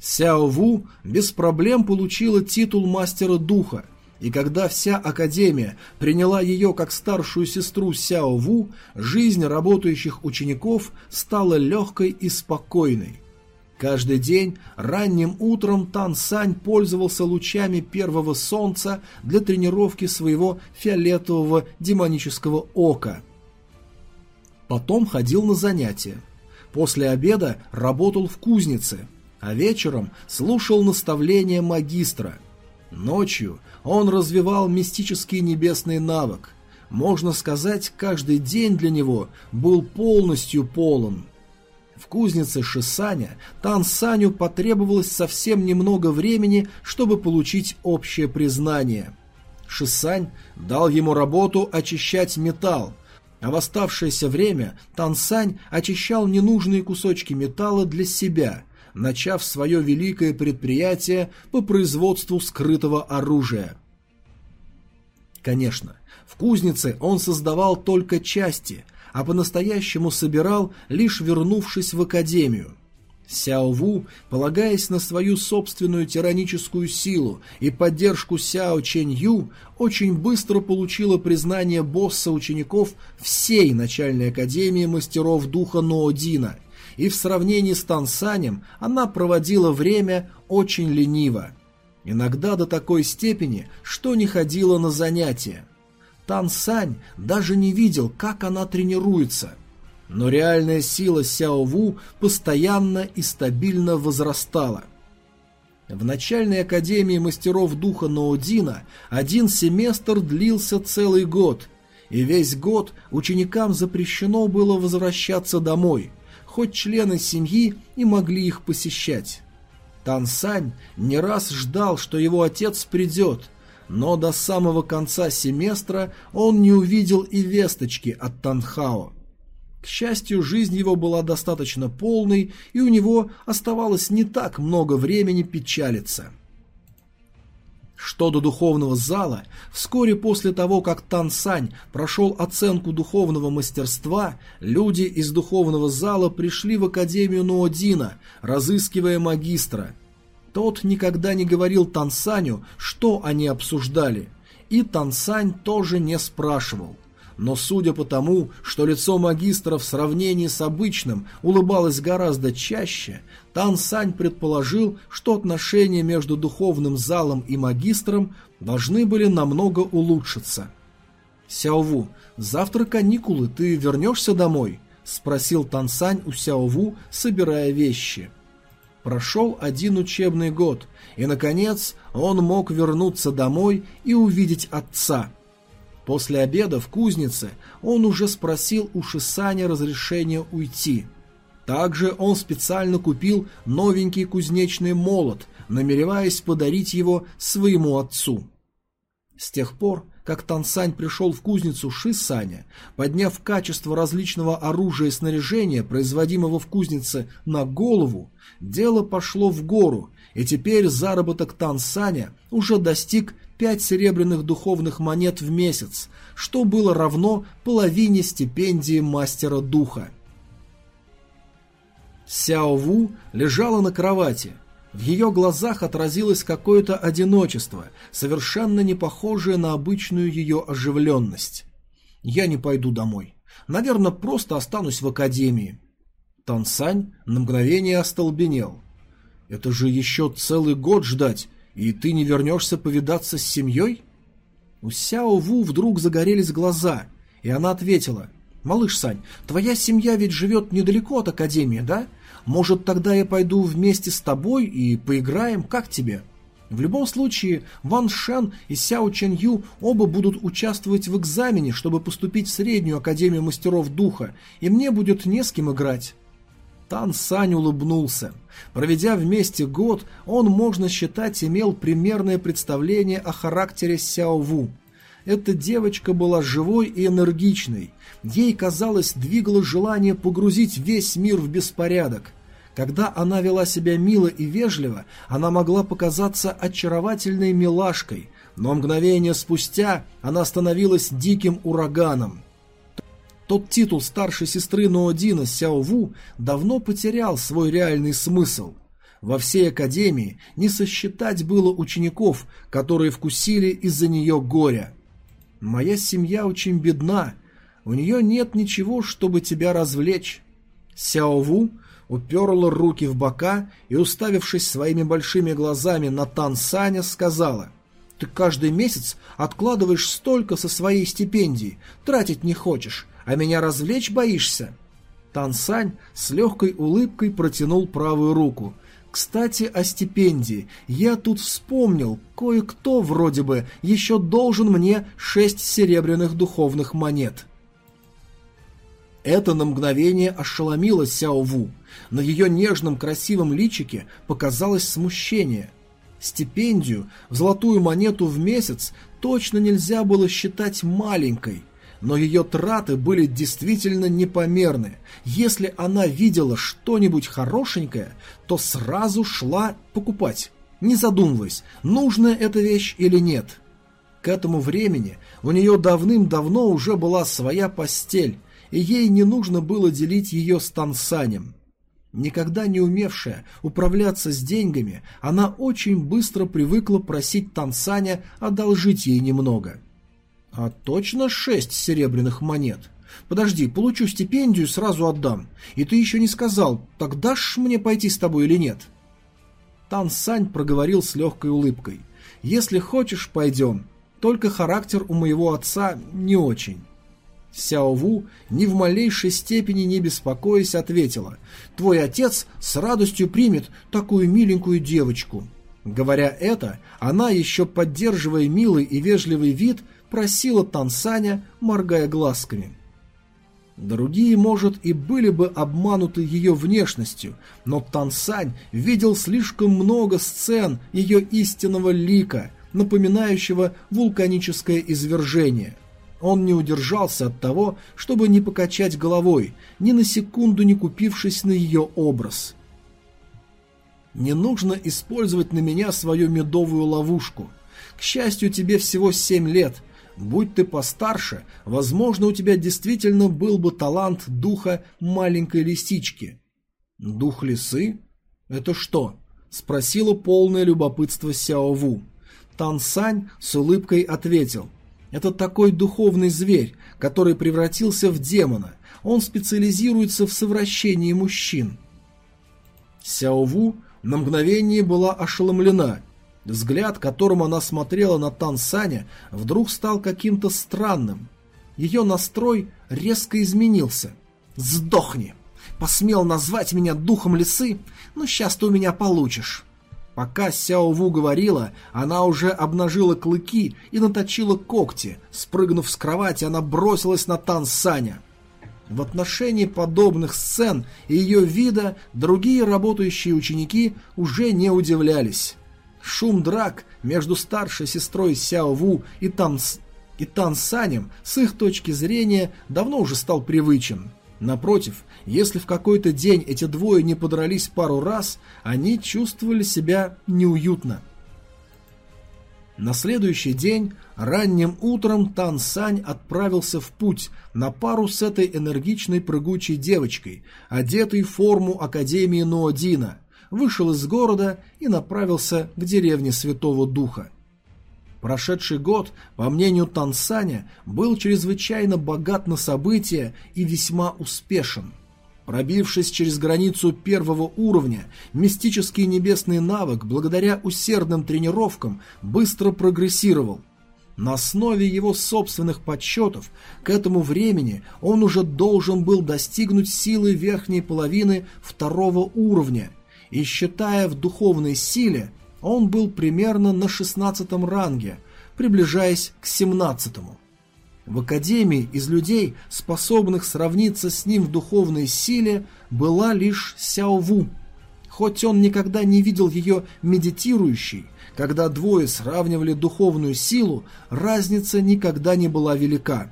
Сяо Ву без проблем получила титул мастера духа, и когда вся Академия приняла ее как старшую сестру Сяо Ву, жизнь работающих учеников стала легкой и спокойной. Каждый день ранним утром Тан Сань пользовался лучами первого солнца для тренировки своего фиолетового демонического ока. Потом ходил на занятия. После обеда работал в кузнице – а вечером слушал наставления магистра. Ночью он развивал мистический небесный навык. Можно сказать, каждый день для него был полностью полон. В кузнице Шисаня Тан Саню потребовалось совсем немного времени, чтобы получить общее признание. Шисань дал ему работу очищать металл, а в оставшееся время Тан Сань очищал ненужные кусочки металла для себя – начав свое великое предприятие по производству скрытого оружия. Конечно, в кузнице он создавал только части, а по-настоящему собирал, лишь вернувшись в академию. Сяо Ву, полагаясь на свою собственную тираническую силу и поддержку Сяо Чэнь Ю, очень быстро получила признание босса учеников всей начальной академии мастеров духа Ноодина – и в сравнении с Тансанем она проводила время очень лениво. Иногда до такой степени, что не ходила на занятия. Тансань даже не видел, как она тренируется. Но реальная сила Сяо Ву постоянно и стабильно возрастала. В начальной академии мастеров духа Ноодина один семестр длился целый год, и весь год ученикам запрещено было возвращаться домой – хоть члены семьи и могли их посещать. Тансань не раз ждал, что его отец придет, но до самого конца семестра он не увидел и весточки от Танхао. К счастью, жизнь его была достаточно полной, и у него оставалось не так много времени печалиться. Что до духовного зала, вскоре после того, как Тан Сань прошел оценку духовного мастерства, люди из духовного зала пришли в Академию Ноодина, разыскивая магистра. Тот никогда не говорил Тан Саню, что они обсуждали, и Тан Сань тоже не спрашивал но судя по тому, что лицо магистра в сравнении с обычным улыбалось гораздо чаще, Тан Сань предположил, что отношения между духовным залом и магистром должны были намного улучшиться. «Сяову, завтра каникулы, ты вернешься домой?» – спросил Тан Сань у Сяову, собирая вещи. Прошел один учебный год, и, наконец, он мог вернуться домой и увидеть отца – После обеда в кузнице он уже спросил у Шисаня разрешения уйти. Также он специально купил новенький кузнечный молот, намереваясь подарить его своему отцу. С тех пор, как Тансань пришел в кузницу Шисаня, подняв качество различного оружия и снаряжения, производимого в кузнице, на голову, дело пошло в гору, и теперь заработок Тансаня уже достиг 5 серебряных духовных монет в месяц, что было равно половине стипендии мастера духа. Сяо Ву лежала на кровати. В ее глазах отразилось какое-то одиночество, совершенно не похожее на обычную ее оживленность. «Я не пойду домой. Наверное, просто останусь в академии». Тансань на мгновение остолбенел. «Это же еще целый год ждать, и ты не вернешься повидаться с семьей?» У Сяо Ву вдруг загорелись глаза, и она ответила. «Малыш Сань, твоя семья ведь живет недалеко от Академии, да? Может, тогда я пойду вместе с тобой и поиграем, как тебе?» В любом случае, Ван Шен и Сяо Чен Ю оба будут участвовать в экзамене, чтобы поступить в среднюю Академию Мастеров Духа, и мне будет не с кем играть. Тан Сань улыбнулся. Проведя вместе год, он, можно считать, имел примерное представление о характере Сяо Ву. Эта девочка была живой и энергичной. Ей, казалось, двигало желание погрузить весь мир в беспорядок. Когда она вела себя мило и вежливо, она могла показаться очаровательной милашкой, но мгновение спустя она становилась диким ураганом. Тот титул старшей сестры Ноодина Сяо Ву давно потерял свой реальный смысл. Во всей академии не сосчитать было учеников, которые вкусили из-за нее горя. «Моя семья очень бедна, у нее нет ничего, чтобы тебя развлечь». Сяо Ву уперла руки в бока и, уставившись своими большими глазами на Тан Саня, сказала – ты каждый месяц откладываешь столько со своей стипендии, тратить не хочешь, а меня развлечь боишься?» Тансань с легкой улыбкой протянул правую руку. «Кстати, о стипендии. Я тут вспомнил, кое-кто вроде бы еще должен мне шесть серебряных духовных монет». Это на мгновение ошеломило Сяо Ву. На ее нежном красивом личике показалось смущение. Стипендию в золотую монету в месяц точно нельзя было считать маленькой но ее траты были действительно непомерны. Если она видела что-нибудь хорошенькое, то сразу шла покупать, не задумываясь, нужная эта вещь или нет. К этому времени у нее давным-давно уже была своя постель, и ей не нужно было делить ее с Тансанем. Никогда не умевшая управляться с деньгами, она очень быстро привыкла просить Тансаня одолжить ей немного – а точно шесть серебряных монет? Подожди, получу стипендию, сразу отдам. И ты еще не сказал, так дашь мне пойти с тобой или нет? Тан Сань проговорил с легкой улыбкой. Если хочешь, пойдем. Только характер у моего отца не очень. Сяо Ву, ни в малейшей степени не беспокоясь, ответила. «Твой отец с радостью примет такую миленькую девочку». Говоря это, она, еще поддерживая милый и вежливый вид, просила Тансаня, моргая глазками. Другие, может, и были бы обмануты ее внешностью, но Тансань видел слишком много сцен ее истинного лика, напоминающего вулканическое извержение. Он не удержался от того, чтобы не покачать головой, ни на секунду не купившись на ее образ. «Не нужно использовать на меня свою медовую ловушку. К счастью, тебе всего семь лет, Будь ты постарше, возможно, у тебя действительно был бы талант духа маленькой лисички. Дух лисы? Это что? Спросила полное любопытство Сяо Ву. Тан Сань с улыбкой ответил. Это такой духовный зверь, который превратился в демона. Он специализируется в совращении мужчин. Сяо Ву на мгновение была ошеломлена Взгляд, которым она смотрела на Тан Саня, вдруг стал каким-то странным. Ее настрой резко изменился. «Сдохни! Посмел назвать меня духом лисы? Ну, сейчас ты у меня получишь!» Пока Сяо Ву говорила, она уже обнажила клыки и наточила когти. Спрыгнув с кровати, она бросилась на Тан Саня. В отношении подобных сцен и ее вида другие работающие ученики уже не удивлялись. Шум драк между старшей сестрой Сяо Ву и Тан, и Тан Санем с их точки зрения давно уже стал привычен. Напротив, если в какой-то день эти двое не подрались пару раз, они чувствовали себя неуютно. На следующий день ранним утром Тан Сань отправился в путь на пару с этой энергичной прыгучей девочкой, одетой в форму Академии Ноодина, вышел из города и направился к деревне Святого Духа. Прошедший год, по мнению Тансаня, был чрезвычайно богат на события и весьма успешен. Пробившись через границу первого уровня, мистический небесный навык, благодаря усердным тренировкам, быстро прогрессировал. На основе его собственных подсчетов, к этому времени он уже должен был достигнуть силы верхней половины второго уровня, и считая в духовной силе, он был примерно на шестнадцатом ранге, приближаясь к семнадцатому. В Академии из людей, способных сравниться с ним в духовной силе, была лишь Сяо Ву. Хоть он никогда не видел ее медитирующей, когда двое сравнивали духовную силу, разница никогда не была велика.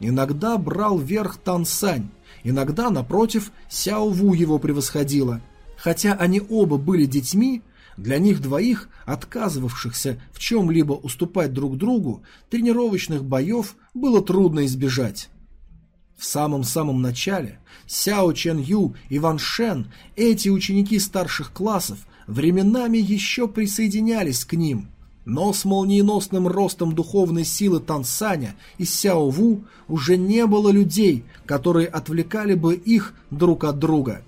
Иногда брал верх Тан Сань, иногда, напротив, Сяо Ву его превосходила. Хотя они оба были детьми, для них двоих, отказывавшихся в чем-либо уступать друг другу, тренировочных боев было трудно избежать. В самом-самом начале Сяо Чен Ю и Ван Шен, эти ученики старших классов, временами еще присоединялись к ним, но с молниеносным ростом духовной силы Тансаня и Сяо Ву уже не было людей, которые отвлекали бы их друг от друга.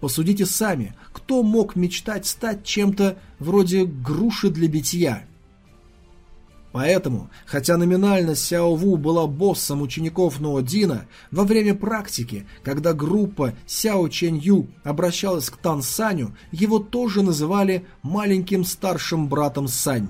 Посудите сами, кто мог мечтать стать чем-то вроде груши для битья? Поэтому, хотя номинально Сяо Ву была боссом учеников Ноодина, во время практики, когда группа Сяо Чен Ю обращалась к Тан Саню, его тоже называли маленьким старшим братом Сань.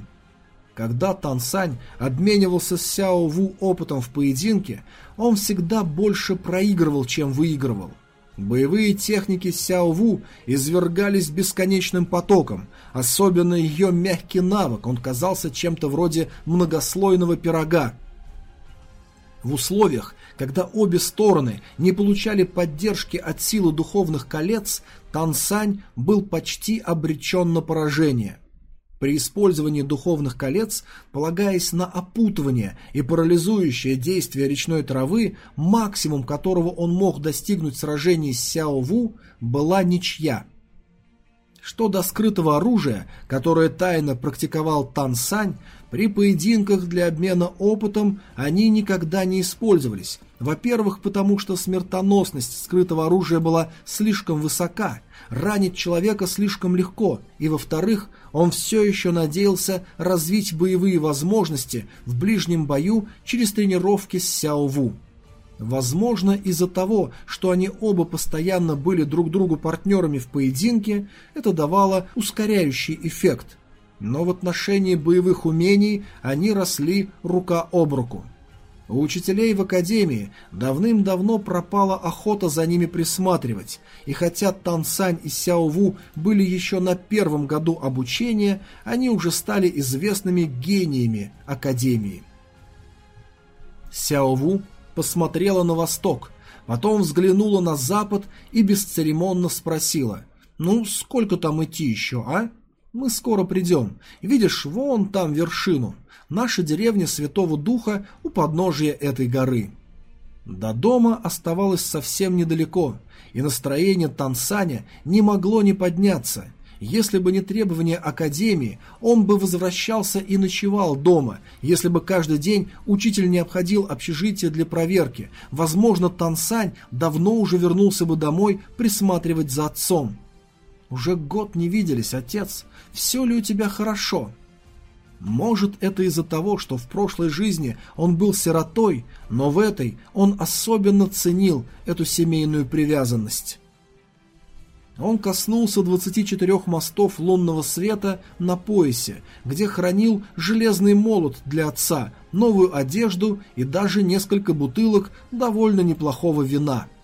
Когда Тан Сань обменивался с Сяо Ву опытом в поединке, он всегда больше проигрывал, чем выигрывал. Боевые техники Сяо Ву извергались бесконечным потоком, особенно ее мягкий навык, он казался чем-то вроде многослойного пирога. В условиях, когда обе стороны не получали поддержки от силы духовных колец, Тан Сань был почти обречен на поражение – при использовании духовных колец, полагаясь на опутывание и парализующее действие речной травы, максимум которого он мог достигнуть в сражении с Сяо Ву, была ничья. Что до скрытого оружия, которое тайно практиковал Тан Сань, при поединках для обмена опытом они никогда не использовались. Во-первых, потому что смертоносность скрытого оружия была слишком высока, ранить человека слишком легко, и во-вторых, он все еще надеялся развить боевые возможности в ближнем бою через тренировки с Сяо Ву. Возможно, из-за того, что они оба постоянно были друг другу партнерами в поединке, это давало ускоряющий эффект – но в отношении боевых умений они росли рука об руку. У учителей в академии давным-давно пропала охота за ними присматривать, и хотя Тан Сань и Сяо Ву были еще на первом году обучения, они уже стали известными гениями академии. Сяо Ву посмотрела на восток, потом взглянула на запад и бесцеремонно спросила, «Ну, сколько там идти еще, а?» Мы скоро придем. Видишь, вон там вершину. Наша деревня Святого Духа у подножия этой горы. До дома оставалось совсем недалеко, и настроение Тансаня не могло не подняться. Если бы не требования Академии, он бы возвращался и ночевал дома. Если бы каждый день учитель не обходил общежитие для проверки, возможно, Тансань давно уже вернулся бы домой присматривать за отцом. «Уже год не виделись, отец. Все ли у тебя хорошо?» Может, это из-за того, что в прошлой жизни он был сиротой, но в этой он особенно ценил эту семейную привязанность. Он коснулся 24 мостов лунного света на поясе, где хранил железный молот для отца, новую одежду и даже несколько бутылок довольно неплохого вина –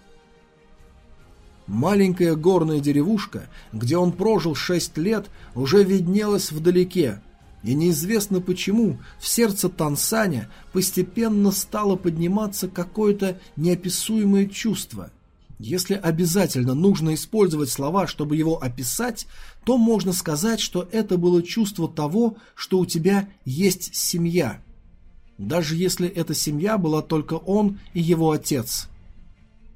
Маленькая горная деревушка, где он прожил шесть лет, уже виднелась вдалеке, и неизвестно почему в сердце Тансаня постепенно стало подниматься какое-то неописуемое чувство. Если обязательно нужно использовать слова, чтобы его описать, то можно сказать, что это было чувство того, что у тебя есть семья. Даже если эта семья была только он и его отец.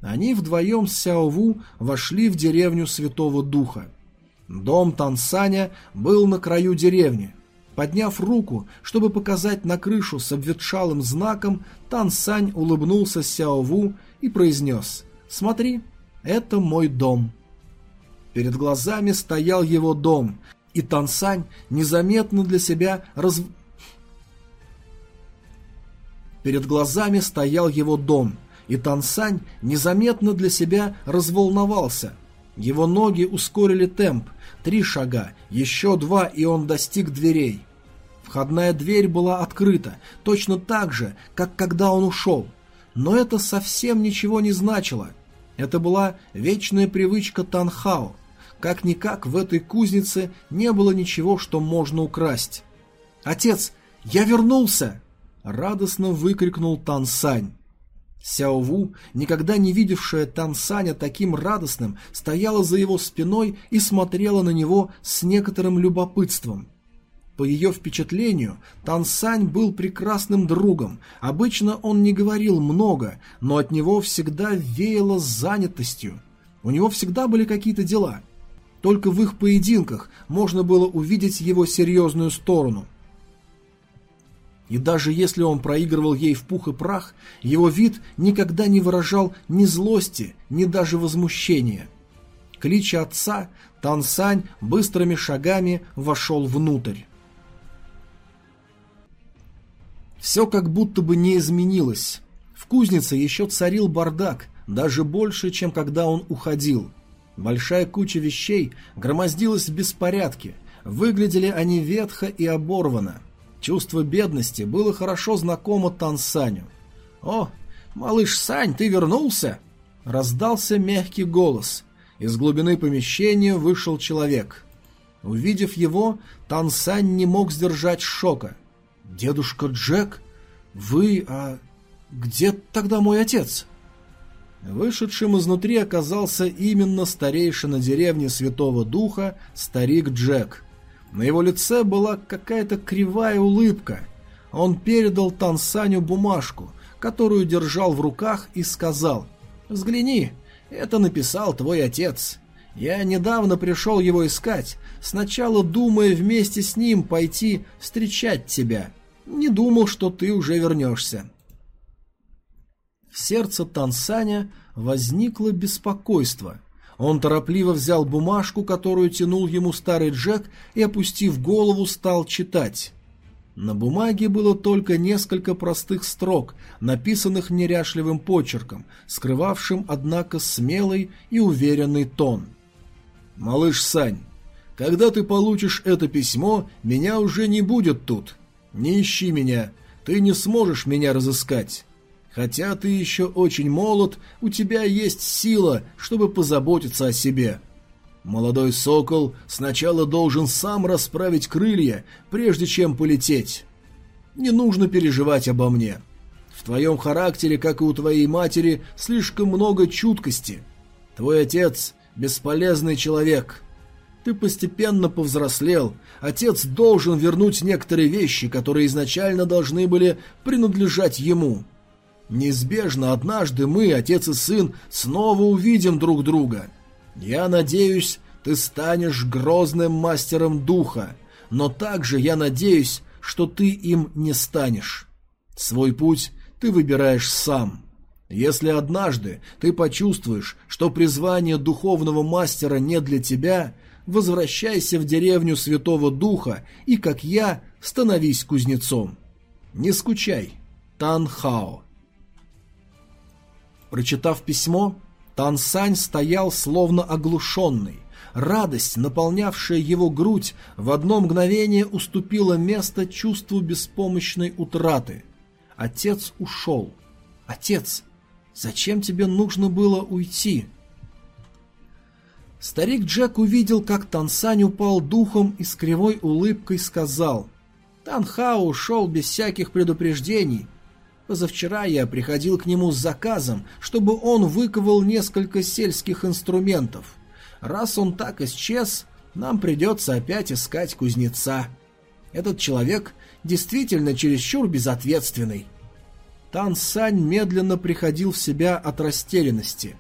Они вдвоем с Сяову вошли в деревню Святого Духа. Дом Тансаня был на краю деревни. Подняв руку, чтобы показать на крышу с обветшалым знаком, Тансань улыбнулся Сяову и произнес «Смотри, это мой дом». Перед глазами стоял его дом, и Тансань незаметно для себя раз... Перед глазами стоял его дом, и Тансань незаметно для себя разволновался. Его ноги ускорили темп. Три шага, еще два, и он достиг дверей. Входная дверь была открыта, точно так же, как когда он ушел. Но это совсем ничего не значило. Это была вечная привычка Танхао. Как-никак в этой кузнице не было ничего, что можно украсть. «Отец, я вернулся!» — радостно выкрикнул Тансань. Сяову, никогда не видевшая Тансаня таким радостным, стояла за его спиной и смотрела на него с некоторым любопытством. По ее впечатлению, Тансань был прекрасным другом. Обычно он не говорил много, но от него всегда веяло занятостью. У него всегда были какие-то дела. Только в их поединках можно было увидеть его серьезную сторону – и даже если он проигрывал ей в пух и прах, его вид никогда не выражал ни злости, ни даже возмущения. Клича отца, Тансань быстрыми шагами вошел внутрь. Все как будто бы не изменилось. В кузнице еще царил бардак, даже больше, чем когда он уходил. Большая куча вещей громоздилась в беспорядке, выглядели они ветхо и оборвано – Чувство бедности было хорошо знакомо Тансаню. «О, малыш Сань, ты вернулся?» Раздался мягкий голос. Из глубины помещения вышел человек. Увидев его, Тансань не мог сдержать шока. «Дедушка Джек? Вы... а... где тогда мой отец?» Вышедшим изнутри оказался именно старейшина деревни Святого Духа, старик Джек – на его лице была какая-то кривая улыбка. Он передал Тансаню бумажку, которую держал в руках, и сказал «Взгляни, это написал твой отец. Я недавно пришел его искать, сначала думая вместе с ним пойти встречать тебя. Не думал, что ты уже вернешься». В сердце Тансаня возникло беспокойство – он торопливо взял бумажку, которую тянул ему старый Джек, и, опустив голову, стал читать. На бумаге было только несколько простых строк, написанных неряшливым почерком, скрывавшим, однако, смелый и уверенный тон. «Малыш Сань, когда ты получишь это письмо, меня уже не будет тут. Не ищи меня, ты не сможешь меня разыскать. Хотя ты еще очень молод, у тебя есть сила, чтобы позаботиться о себе. Молодой сокол сначала должен сам расправить крылья, прежде чем полететь. Не нужно переживать обо мне. В твоем характере, как и у твоей матери, слишком много чуткости. Твой отец – бесполезный человек. Ты постепенно повзрослел. Отец должен вернуть некоторые вещи, которые изначально должны были принадлежать ему – Неизбежно однажды мы, отец и сын, снова увидим друг друга. Я надеюсь, ты станешь грозным мастером духа, но также я надеюсь, что ты им не станешь. Свой путь ты выбираешь сам. Если однажды ты почувствуешь, что призвание духовного мастера не для тебя, возвращайся в деревню Святого Духа и, как я, становись кузнецом. Не скучай. Тан Хао Прочитав письмо, Тансань стоял словно оглушенный. Радость, наполнявшая его грудь, в одно мгновение уступила место чувству беспомощной утраты. Отец ушел. «Отец, зачем тебе нужно было уйти?» Старик Джек увидел, как Тансань упал духом и с кривой улыбкой сказал «Танхао ушел без всяких предупреждений. Позавчера я приходил к нему с заказом, чтобы он выковал несколько сельских инструментов. Раз он так исчез, нам придется опять искать кузнеца. Этот человек действительно чересчур безответственный». Тан Сань медленно приходил в себя от растерянности.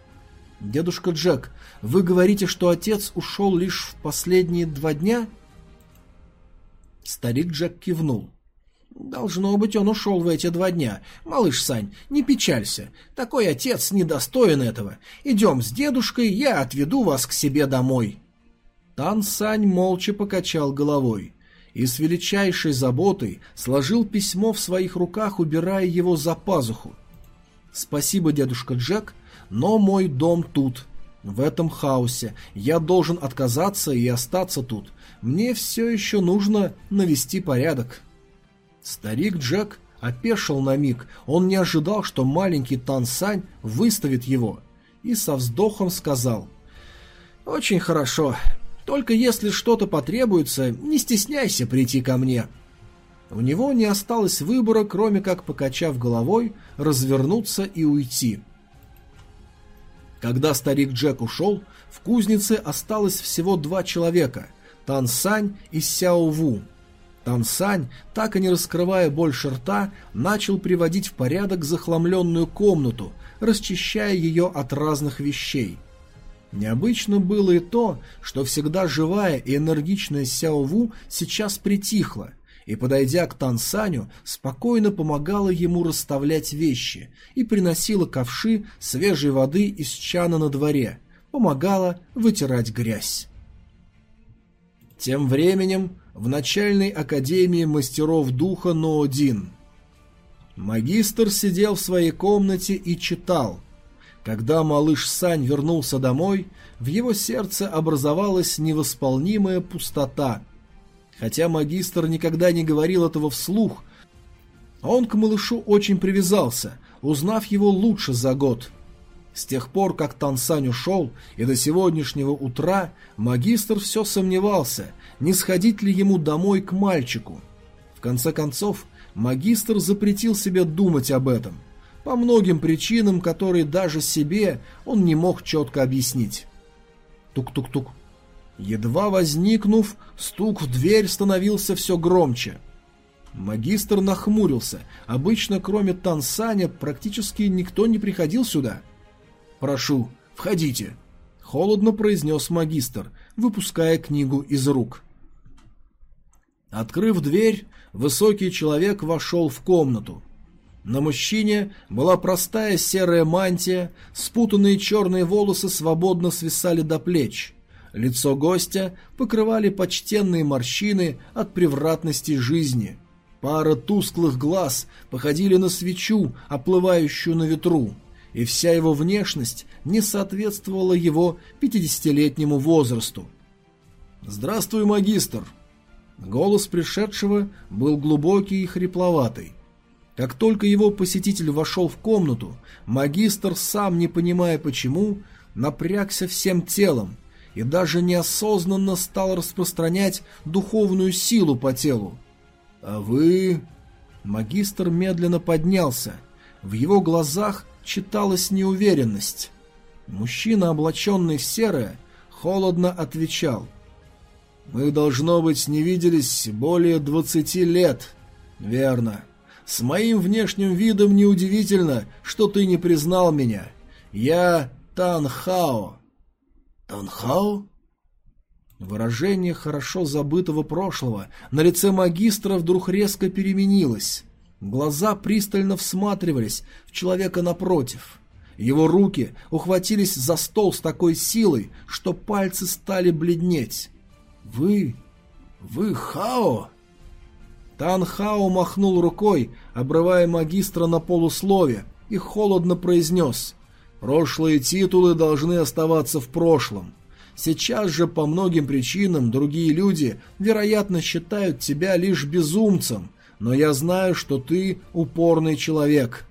«Дедушка Джек, вы говорите, что отец ушел лишь в последние два дня?» Старик Джек кивнул. «Должно быть, он ушел в эти два дня. Малыш Сань, не печалься. Такой отец недостоин этого. Идем с дедушкой, я отведу вас к себе домой». Тан Сань молча покачал головой и с величайшей заботой сложил письмо в своих руках, убирая его за пазуху. «Спасибо, дедушка Джек, но мой дом тут, в этом хаосе. Я должен отказаться и остаться тут. Мне все еще нужно навести порядок». Старик Джек опешил на миг. Он не ожидал, что маленький Тан Сань выставит его. И со вздохом сказал. «Очень хорошо. Только если что-то потребуется, не стесняйся прийти ко мне». У него не осталось выбора, кроме как, покачав головой, развернуться и уйти. Когда старик Джек ушел, в кузнице осталось всего два человека – Тан Сань и Сяо Ву. Тан Сань, так и не раскрывая больше рта, начал приводить в порядок захламленную комнату, расчищая ее от разных вещей – Необычно было и то, что всегда живая и энергичная Сяо Ву сейчас притихла и, подойдя к Тансаню, спокойно помогала ему расставлять вещи и приносила ковши свежей воды из чана на дворе, помогала вытирать грязь. Тем временем в начальной академии мастеров духа Ноодин магистр сидел в своей комнате и читал – когда малыш Сань вернулся домой, в его сердце образовалась невосполнимая пустота. Хотя магистр никогда не говорил этого вслух, он к малышу очень привязался, узнав его лучше за год. С тех пор, как Тансань ушел, и до сегодняшнего утра, магистр все сомневался, не сходить ли ему домой к мальчику. В конце концов, магистр запретил себе думать об этом – по многим причинам, которые даже себе он не мог четко объяснить. Тук-тук-тук. Едва возникнув, стук в дверь становился все громче. Магистр нахмурился. Обычно, кроме Тансаня, практически никто не приходил сюда. «Прошу, входите», — холодно произнес магистр, выпуская книгу из рук. Открыв дверь, высокий человек вошел в комнату. На мужчине была простая серая мантия, спутанные черные волосы свободно свисали до плеч. Лицо гостя покрывали почтенные морщины от превратности жизни. Пара тусклых глаз походили на свечу, оплывающую на ветру, и вся его внешность не соответствовала его пятидесятилетнему возрасту. «Здравствуй, магистр!» Голос пришедшего был глубокий и хрипловатый. Как только его посетитель вошел в комнату, магистр, сам не понимая почему, напрягся всем телом и даже неосознанно стал распространять духовную силу по телу. «А вы...» Магистр медленно поднялся. В его глазах читалась неуверенность. Мужчина, облаченный в серое, холодно отвечал. «Мы, должно быть, не виделись более двадцати лет». «Верно. С моим внешним видом неудивительно, что ты не признал меня. Я Танхао. Танхао? Выражение хорошо забытого прошлого на лице магистра вдруг резко переменилось. Глаза пристально всматривались в человека напротив. Его руки ухватились за стол с такой силой, что пальцы стали бледнеть. «Вы... вы Хао?» Танхао махнул рукой, обрывая магистра на полуслове, и холодно произнес «Прошлые титулы должны оставаться в прошлом. Сейчас же по многим причинам другие люди, вероятно, считают тебя лишь безумцем, но я знаю, что ты упорный человек».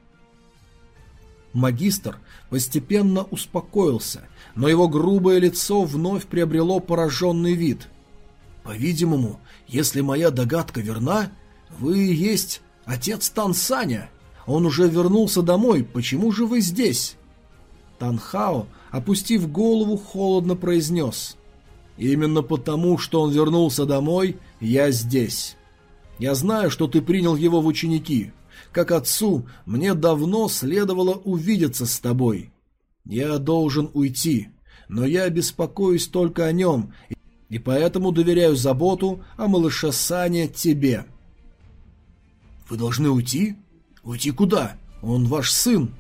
Магистр постепенно успокоился, но его грубое лицо вновь приобрело пораженный вид. «По-видимому, если моя догадка верна, вы и есть отец Тансаня. Он уже вернулся домой, почему же вы здесь?» Танхао, опустив голову, холодно произнес. «Именно потому, что он вернулся домой, я здесь. Я знаю, что ты принял его в ученики. Как отцу, мне давно следовало увидеться с тобой. Я должен уйти, но я беспокоюсь только о нем, и поэтому доверяю заботу о малыше Сане тебе». «Вы должны уйти? Уйти куда? Он ваш сын».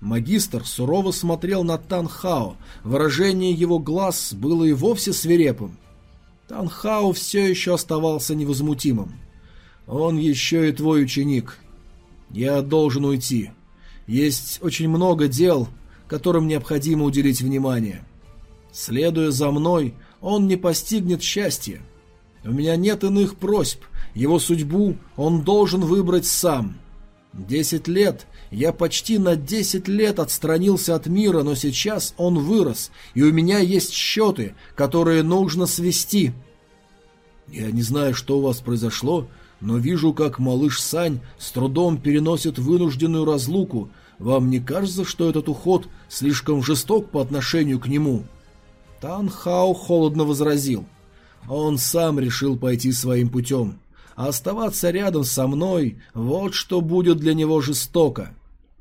Магистр сурово смотрел на Танхао, выражение его глаз было и вовсе свирепым. Танхао все еще оставался невозмутимым. «Он еще и твой ученик. Я должен уйти. Есть очень много дел, которым необходимо уделить внимание. Следуя за мной, он не постигнет счастья. У меня нет иных просьб, его судьбу он должен выбрать сам. Десять лет я почти на 10 лет отстранился от мира, но сейчас он вырос, и у меня есть счеты, которые нужно свести. Я не знаю, что у вас произошло, но вижу, как малыш Сань с трудом переносит вынужденную разлуку. Вам не кажется, что этот уход слишком жесток по отношению к нему?» Тан Хао холодно возразил. Он сам решил пойти своим путем. Оставаться рядом со мной – вот что будет для него жестоко.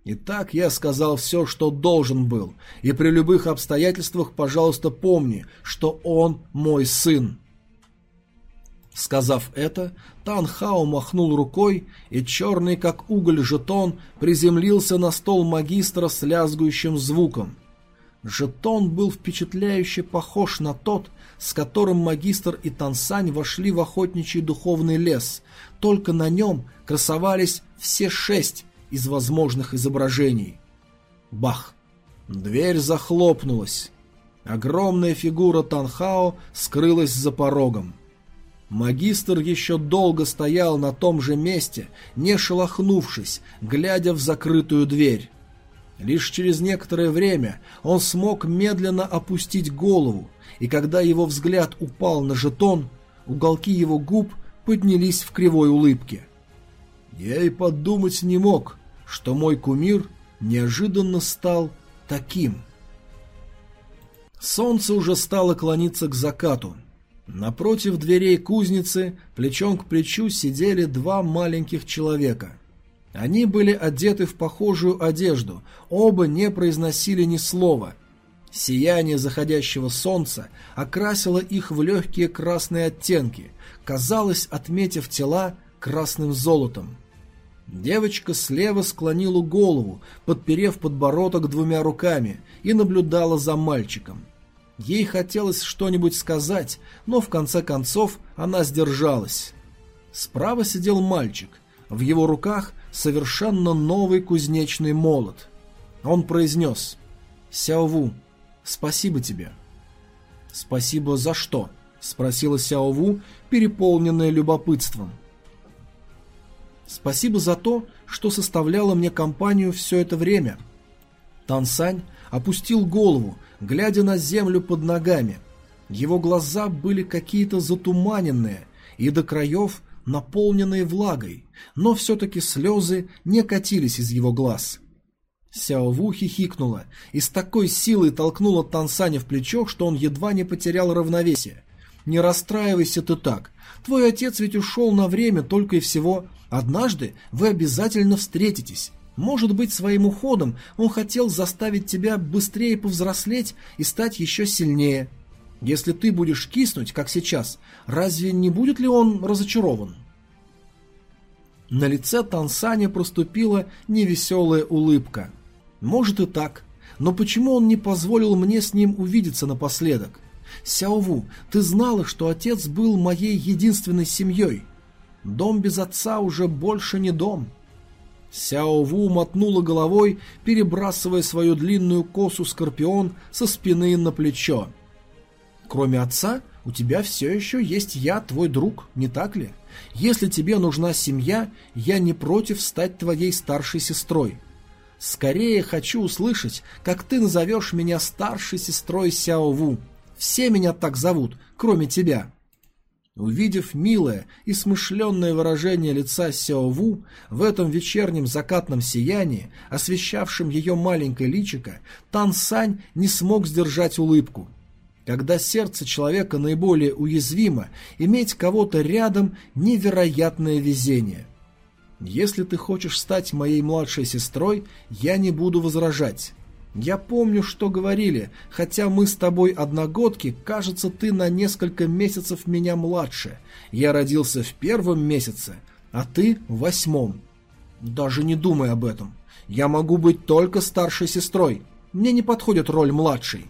Итак, я сказал все, что должен был, и при любых обстоятельствах, пожалуйста, помни, что он мой сын. Сказав это, Тан Хао махнул рукой, и черный, как уголь, жетон приземлился на стол магистра с лязгующим звуком. Жетон был впечатляюще похож на тот, с которым магистр и Тансань вошли в охотничий духовный лес, только на нем красовались все шесть из возможных изображений. Бах! Дверь захлопнулась. Огромная фигура Танхао скрылась за порогом. Магистр еще долго стоял на том же месте, не шелохнувшись, глядя в закрытую дверь. Лишь через некоторое время он смог медленно опустить голову, и когда его взгляд упал на жетон, уголки его губ поднялись в кривой улыбке. Я и подумать не мог, что мой кумир неожиданно стал таким. Солнце уже стало клониться к закату. Напротив дверей кузницы, плечом к плечу, сидели два маленьких человека. Они были одеты в похожую одежду, оба не произносили ни слова. Сияние заходящего солнца окрасило их в легкие красные оттенки, казалось, отметив тела красным золотом. Девочка слева склонила голову, подперев подбородок двумя руками, и наблюдала за мальчиком. Ей хотелось что-нибудь сказать, но в конце концов она сдержалась. Справа сидел мальчик. В его руках совершенно новый кузнечный молот. Он произнес «Сяову, спасибо тебе». «Спасибо за что?» – спросила Сяову, переполненная любопытством. Спасибо за то, что составляла мне компанию все это время. Тансань опустил голову, глядя на землю под ногами. Его глаза были какие-то затуманенные и до краев наполненные влагой, но все-таки слезы не катились из его глаз. Сяову хихикнула и с такой силой толкнула Тансаня в плечо, что он едва не потерял равновесие. «Не расстраивайся ты так. Твой отец ведь ушел на время только и всего. Однажды вы обязательно встретитесь. Может быть, своим уходом он хотел заставить тебя быстрее повзрослеть и стать еще сильнее. Если ты будешь киснуть, как сейчас, разве не будет ли он разочарован?» На лице Тансаня проступила невеселая улыбка. «Может и так, но почему он не позволил мне с ним увидеться напоследок? Сяову, ты знала, что отец был моей единственной семьей. Дом без отца уже больше не дом. Сяо Ву мотнула головой, перебрасывая свою длинную косу скорпион со спины на плечо. «Кроме отца, у тебя все еще есть я, твой друг, не так ли? Если тебе нужна семья, я не против стать твоей старшей сестрой. Скорее хочу услышать, как ты назовешь меня старшей сестрой Сяо Ву. Все меня так зовут, кроме тебя». Увидев милое и смышленное выражение лица Сяо Ву в этом вечернем закатном сиянии, освещавшем ее маленькое личико, Тан Сань не смог сдержать улыбку. Когда сердце человека наиболее уязвимо, иметь кого-то рядом – невероятное везение – если ты хочешь стать моей младшей сестрой, я не буду возражать. Я помню, что говорили, хотя мы с тобой одногодки, кажется, ты на несколько месяцев меня младше. Я родился в первом месяце, а ты в восьмом. Даже не думай об этом. Я могу быть только старшей сестрой. Мне не подходит роль младшей.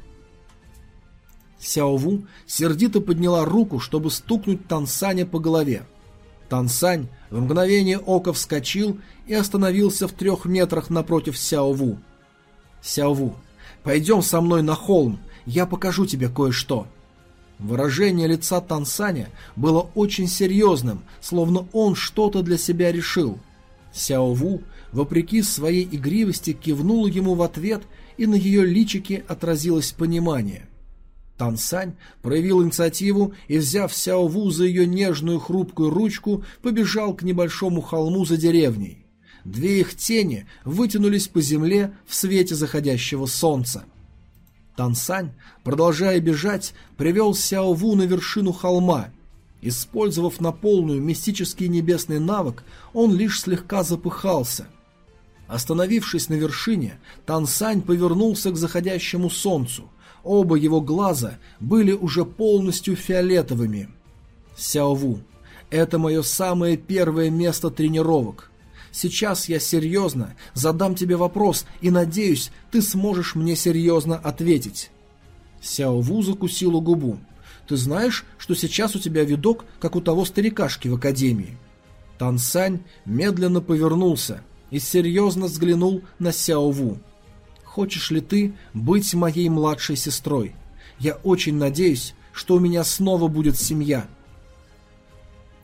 Сяову сердито подняла руку, чтобы стукнуть Тансаня по голове. Тансань в мгновение ока вскочил и остановился в трех метрах напротив Сяову. «Сяову, пойдем со мной на холм, я покажу тебе кое-что». Выражение лица Тансаня было очень серьезным, словно он что-то для себя решил. Сяову, вопреки своей игривости, кивнула ему в ответ, и на ее личике отразилось понимание. Тан Сань проявил инициативу и, взяв Сяо Ву за ее нежную хрупкую ручку, побежал к небольшому холму за деревней. Две их тени вытянулись по земле в свете заходящего солнца. Тан Сань, продолжая бежать, привел Сяо Ву на вершину холма. Использовав на полную мистический небесный навык, он лишь слегка запыхался. Остановившись на вершине, Тан Сань повернулся к заходящему солнцу – Оба его глаза были уже полностью фиолетовыми. Сяову, это мое самое первое место тренировок. Сейчас я серьезно задам тебе вопрос и надеюсь, ты сможешь мне серьезно ответить. Сяову закусила губу. Ты знаешь, что сейчас у тебя видок, как у того старикашки в академии? Тансань медленно повернулся и серьезно взглянул на Сяову. Хочешь ли ты быть моей младшей сестрой? Я очень надеюсь, что у меня снова будет семья».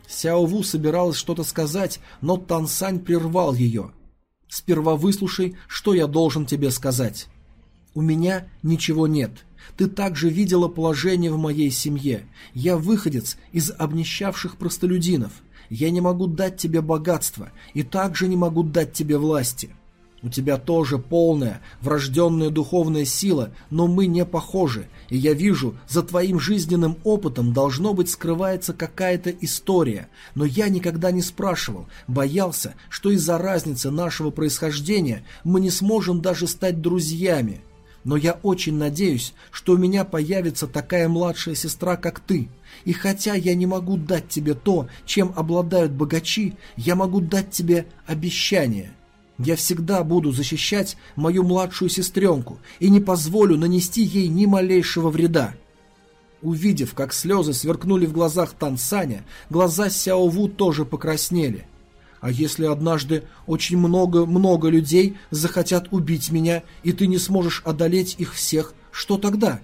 Сяо Ву собиралась что-то сказать, но Тан Сань прервал ее. «Сперва выслушай, что я должен тебе сказать. У меня ничего нет. Ты также видела положение в моей семье. Я выходец из обнищавших простолюдинов. Я не могу дать тебе богатство и также не могу дать тебе власти. У тебя тоже полная, врожденная духовная сила, но мы не похожи, и я вижу, за твоим жизненным опытом должно быть скрывается какая-то история, но я никогда не спрашивал, боялся, что из-за разницы нашего происхождения мы не сможем даже стать друзьями. Но я очень надеюсь, что у меня появится такая младшая сестра, как ты. И хотя я не могу дать тебе то, чем обладают богачи, я могу дать тебе обещание. Я всегда буду защищать мою младшую сестренку и не позволю нанести ей ни малейшего вреда. Увидев, как слезы сверкнули в глазах Тансаня, глаза Сяову тоже покраснели. А если однажды очень много-много людей захотят убить меня, и ты не сможешь одолеть их всех, что тогда?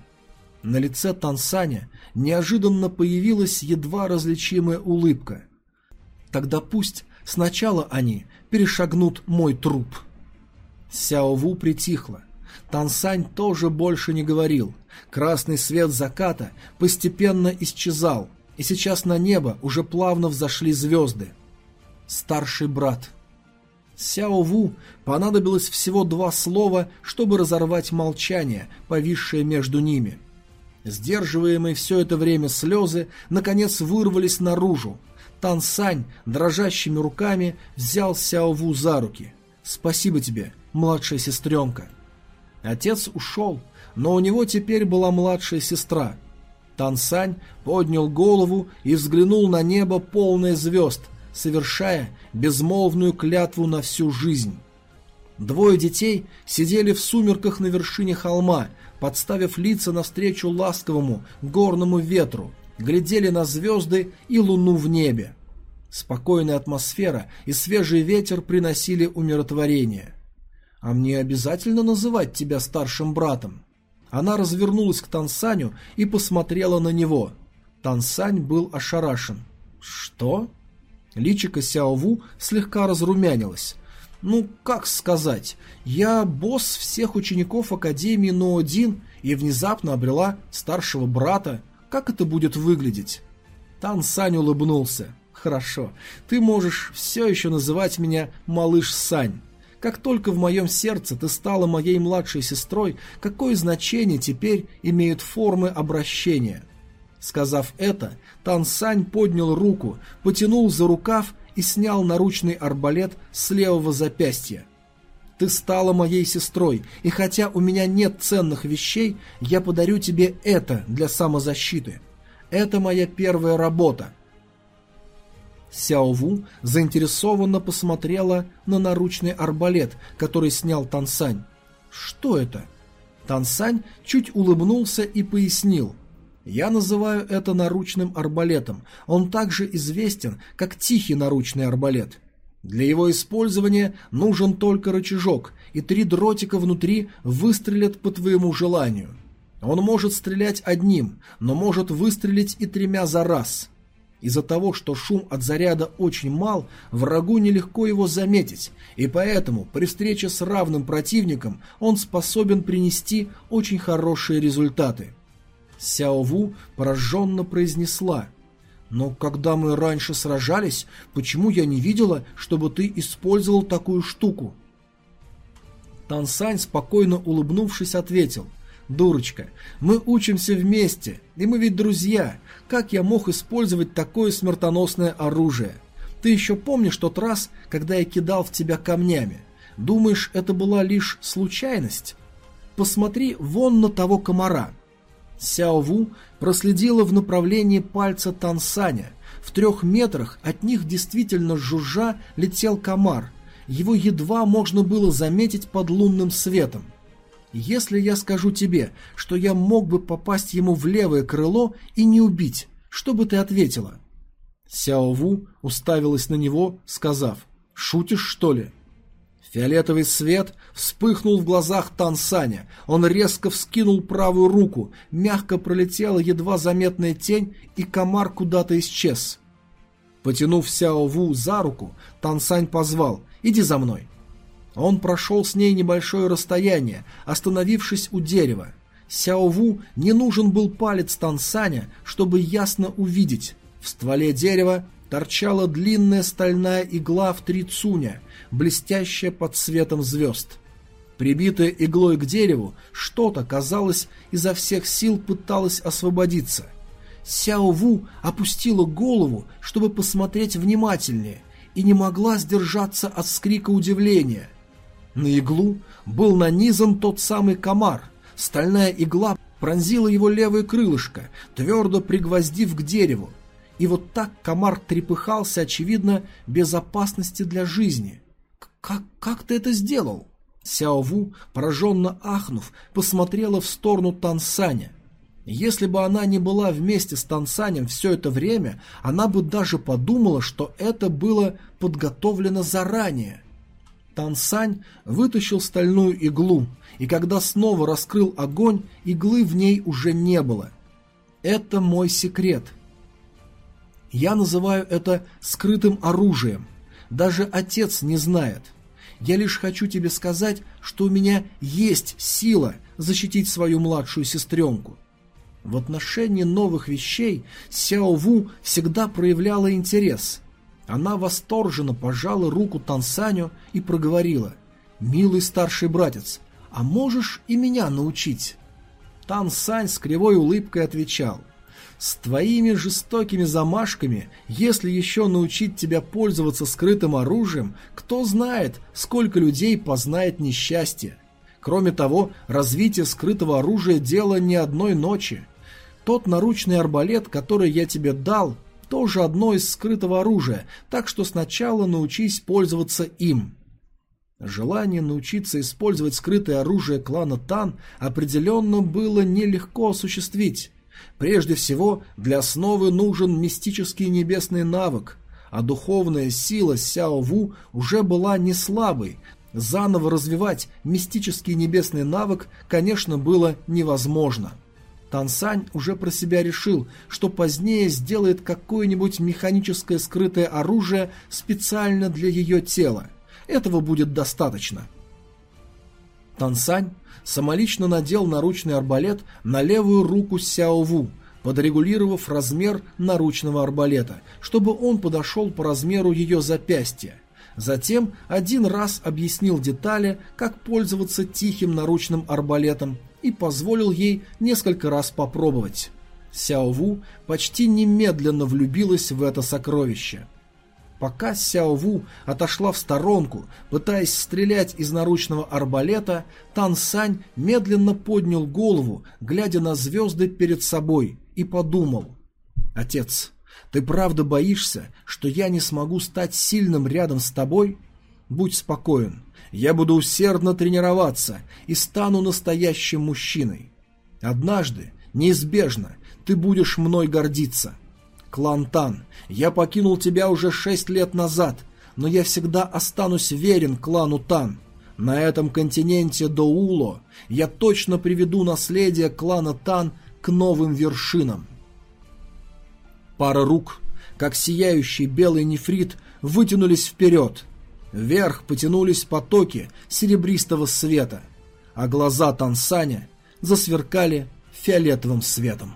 На лице Тансаня неожиданно появилась едва различимая улыбка. Тогда пусть сначала они перешагнут мой труп. Сяо Ву притихла. Тансань тоже больше не говорил. Красный свет заката постепенно исчезал, и сейчас на небо уже плавно взошли звезды. Старший брат. Сяо Ву понадобилось всего два слова, чтобы разорвать молчание, повисшее между ними. Сдерживаемые все это время слезы наконец вырвались наружу, Тан Сань дрожащими руками взял Сяо Ву за руки. «Спасибо тебе, младшая сестренка». Отец ушел, но у него теперь была младшая сестра. Тан Сань поднял голову и взглянул на небо полное звезд, совершая безмолвную клятву на всю жизнь. Двое детей сидели в сумерках на вершине холма, подставив лица навстречу ласковому горному ветру, глядели на звезды и луну в небе. Спокойная атмосфера и свежий ветер приносили умиротворение. «А мне обязательно называть тебя старшим братом?» Она развернулась к Тансаню и посмотрела на него. Тансань был ошарашен. «Что?» Личико Сяову слегка разрумянилось. Ну, как сказать, я босс всех учеников Академии Ноодин и внезапно обрела старшего брата. Как это будет выглядеть? Тан Сань улыбнулся. Хорошо, ты можешь все еще называть меня малыш Сань. Как только в моем сердце ты стала моей младшей сестрой, какое значение теперь имеют формы обращения? Сказав это, Тан Сань поднял руку, потянул за рукав и снял наручный арбалет с левого запястья. Ты стала моей сестрой, и хотя у меня нет ценных вещей, я подарю тебе это для самозащиты. Это моя первая работа. Сяо заинтересованно посмотрела на наручный арбалет, который снял Тансань. Что это? Тансань чуть улыбнулся и пояснил. Я называю это наручным арбалетом. Он также известен как тихий наручный арбалет. Для его использования нужен только рычажок, и три дротика внутри выстрелят по твоему желанию. Он может стрелять одним, но может выстрелить и тремя за раз. Из-за того, что шум от заряда очень мал, врагу нелегко его заметить, и поэтому при встрече с равным противником он способен принести очень хорошие результаты. Сяо Ву пораженно произнесла. «Но когда мы раньше сражались, почему я не видела, чтобы ты использовал такую штуку?» Тансань, спокойно улыбнувшись, ответил. «Дурочка, мы учимся вместе, и мы ведь друзья. Как я мог использовать такое смертоносное оружие? Ты еще помнишь тот раз, когда я кидал в тебя камнями? Думаешь, это была лишь случайность? Посмотри вон на того комара». Сяо Ву проследила в направлении пальца Тансаня. В трех метрах от них действительно жужжа летел комар. Его едва можно было заметить под лунным светом. Если я скажу тебе, что я мог бы попасть ему в левое крыло и не убить, что бы ты ответила? Сяо Ву уставилась на него, сказав, «Шутишь, что ли?» Фиолетовый свет вспыхнул в глазах Тансаня. Он резко вскинул правую руку, мягко пролетела едва заметная тень, и комар куда-то исчез. Потянув Сяо Ву за руку, Тансань позвал «Иди за мной». Он прошел с ней небольшое расстояние, остановившись у дерева. Сяо Ву не нужен был палец Тансаня, чтобы ясно увидеть. В стволе дерева торчала длинная стальная игла в три цуня, блестящая под светом звезд. Прибитая иглой к дереву, что-то, казалось, изо всех сил пыталось освободиться. Сяо Ву опустила голову, чтобы посмотреть внимательнее, и не могла сдержаться от скрика удивления. На иглу был нанизан тот самый комар. Стальная игла пронзила его левое крылышко, твердо пригвоздив к дереву. И вот так комар трепыхался, очевидно, без опасности для жизни. «Как, как ты это сделал?» Сяо Ву, пораженно ахнув, посмотрела в сторону Тансаня. Если бы она не была вместе с Тансанем все это время, она бы даже подумала, что это было подготовлено заранее. Тансань вытащил стальную иглу, и когда снова раскрыл огонь, иглы в ней уже не было. Это мой секрет. Я называю это скрытым оружием. Даже отец не знает. Я лишь хочу тебе сказать, что у меня есть сила защитить свою младшую сестренку. В отношении новых вещей Сяо Ву всегда проявляла интерес. Она восторженно пожала руку Тансаню и проговорила «Милый старший братец, а можешь и меня научить?» Тансань с кривой улыбкой отвечал – с твоими жестокими замашками, если еще научить тебя пользоваться скрытым оружием, кто знает, сколько людей познает несчастье. Кроме того, развитие скрытого оружия – дело не одной ночи. Тот наручный арбалет, который я тебе дал, тоже одно из скрытого оружия, так что сначала научись пользоваться им. Желание научиться использовать скрытое оружие клана Тан определенно было нелегко осуществить. Прежде всего, для основы нужен мистический небесный навык, а духовная сила Сяо Ву уже была не слабой. Заново развивать мистический небесный навык, конечно, было невозможно. Тансань уже про себя решил, что позднее сделает какое-нибудь механическое скрытое оружие специально для ее тела. Этого будет достаточно. Тансань самолично надел наручный арбалет на левую руку Сяо Ву, подрегулировав размер наручного арбалета, чтобы он подошел по размеру ее запястья. Затем один раз объяснил детали, как пользоваться тихим наручным арбалетом и позволил ей несколько раз попробовать. Сяо Ву почти немедленно влюбилась в это сокровище. Пока Сяо Ву отошла в сторонку, пытаясь стрелять из наручного арбалета, Тан Сань медленно поднял голову, глядя на звезды перед собой, и подумал. «Отец, ты правда боишься, что я не смогу стать сильным рядом с тобой? Будь спокоен, я буду усердно тренироваться и стану настоящим мужчиной. Однажды, неизбежно, ты будешь мной гордиться. Клан Тан, я покинул тебя уже шесть лет назад, но я всегда останусь верен клану Тан. На этом континенте Доуло я точно приведу наследие клана Тан к новым вершинам. Пара рук, как сияющий белый нефрит, вытянулись вперед. Вверх потянулись потоки серебристого света, а глаза Тансаня засверкали фиолетовым светом.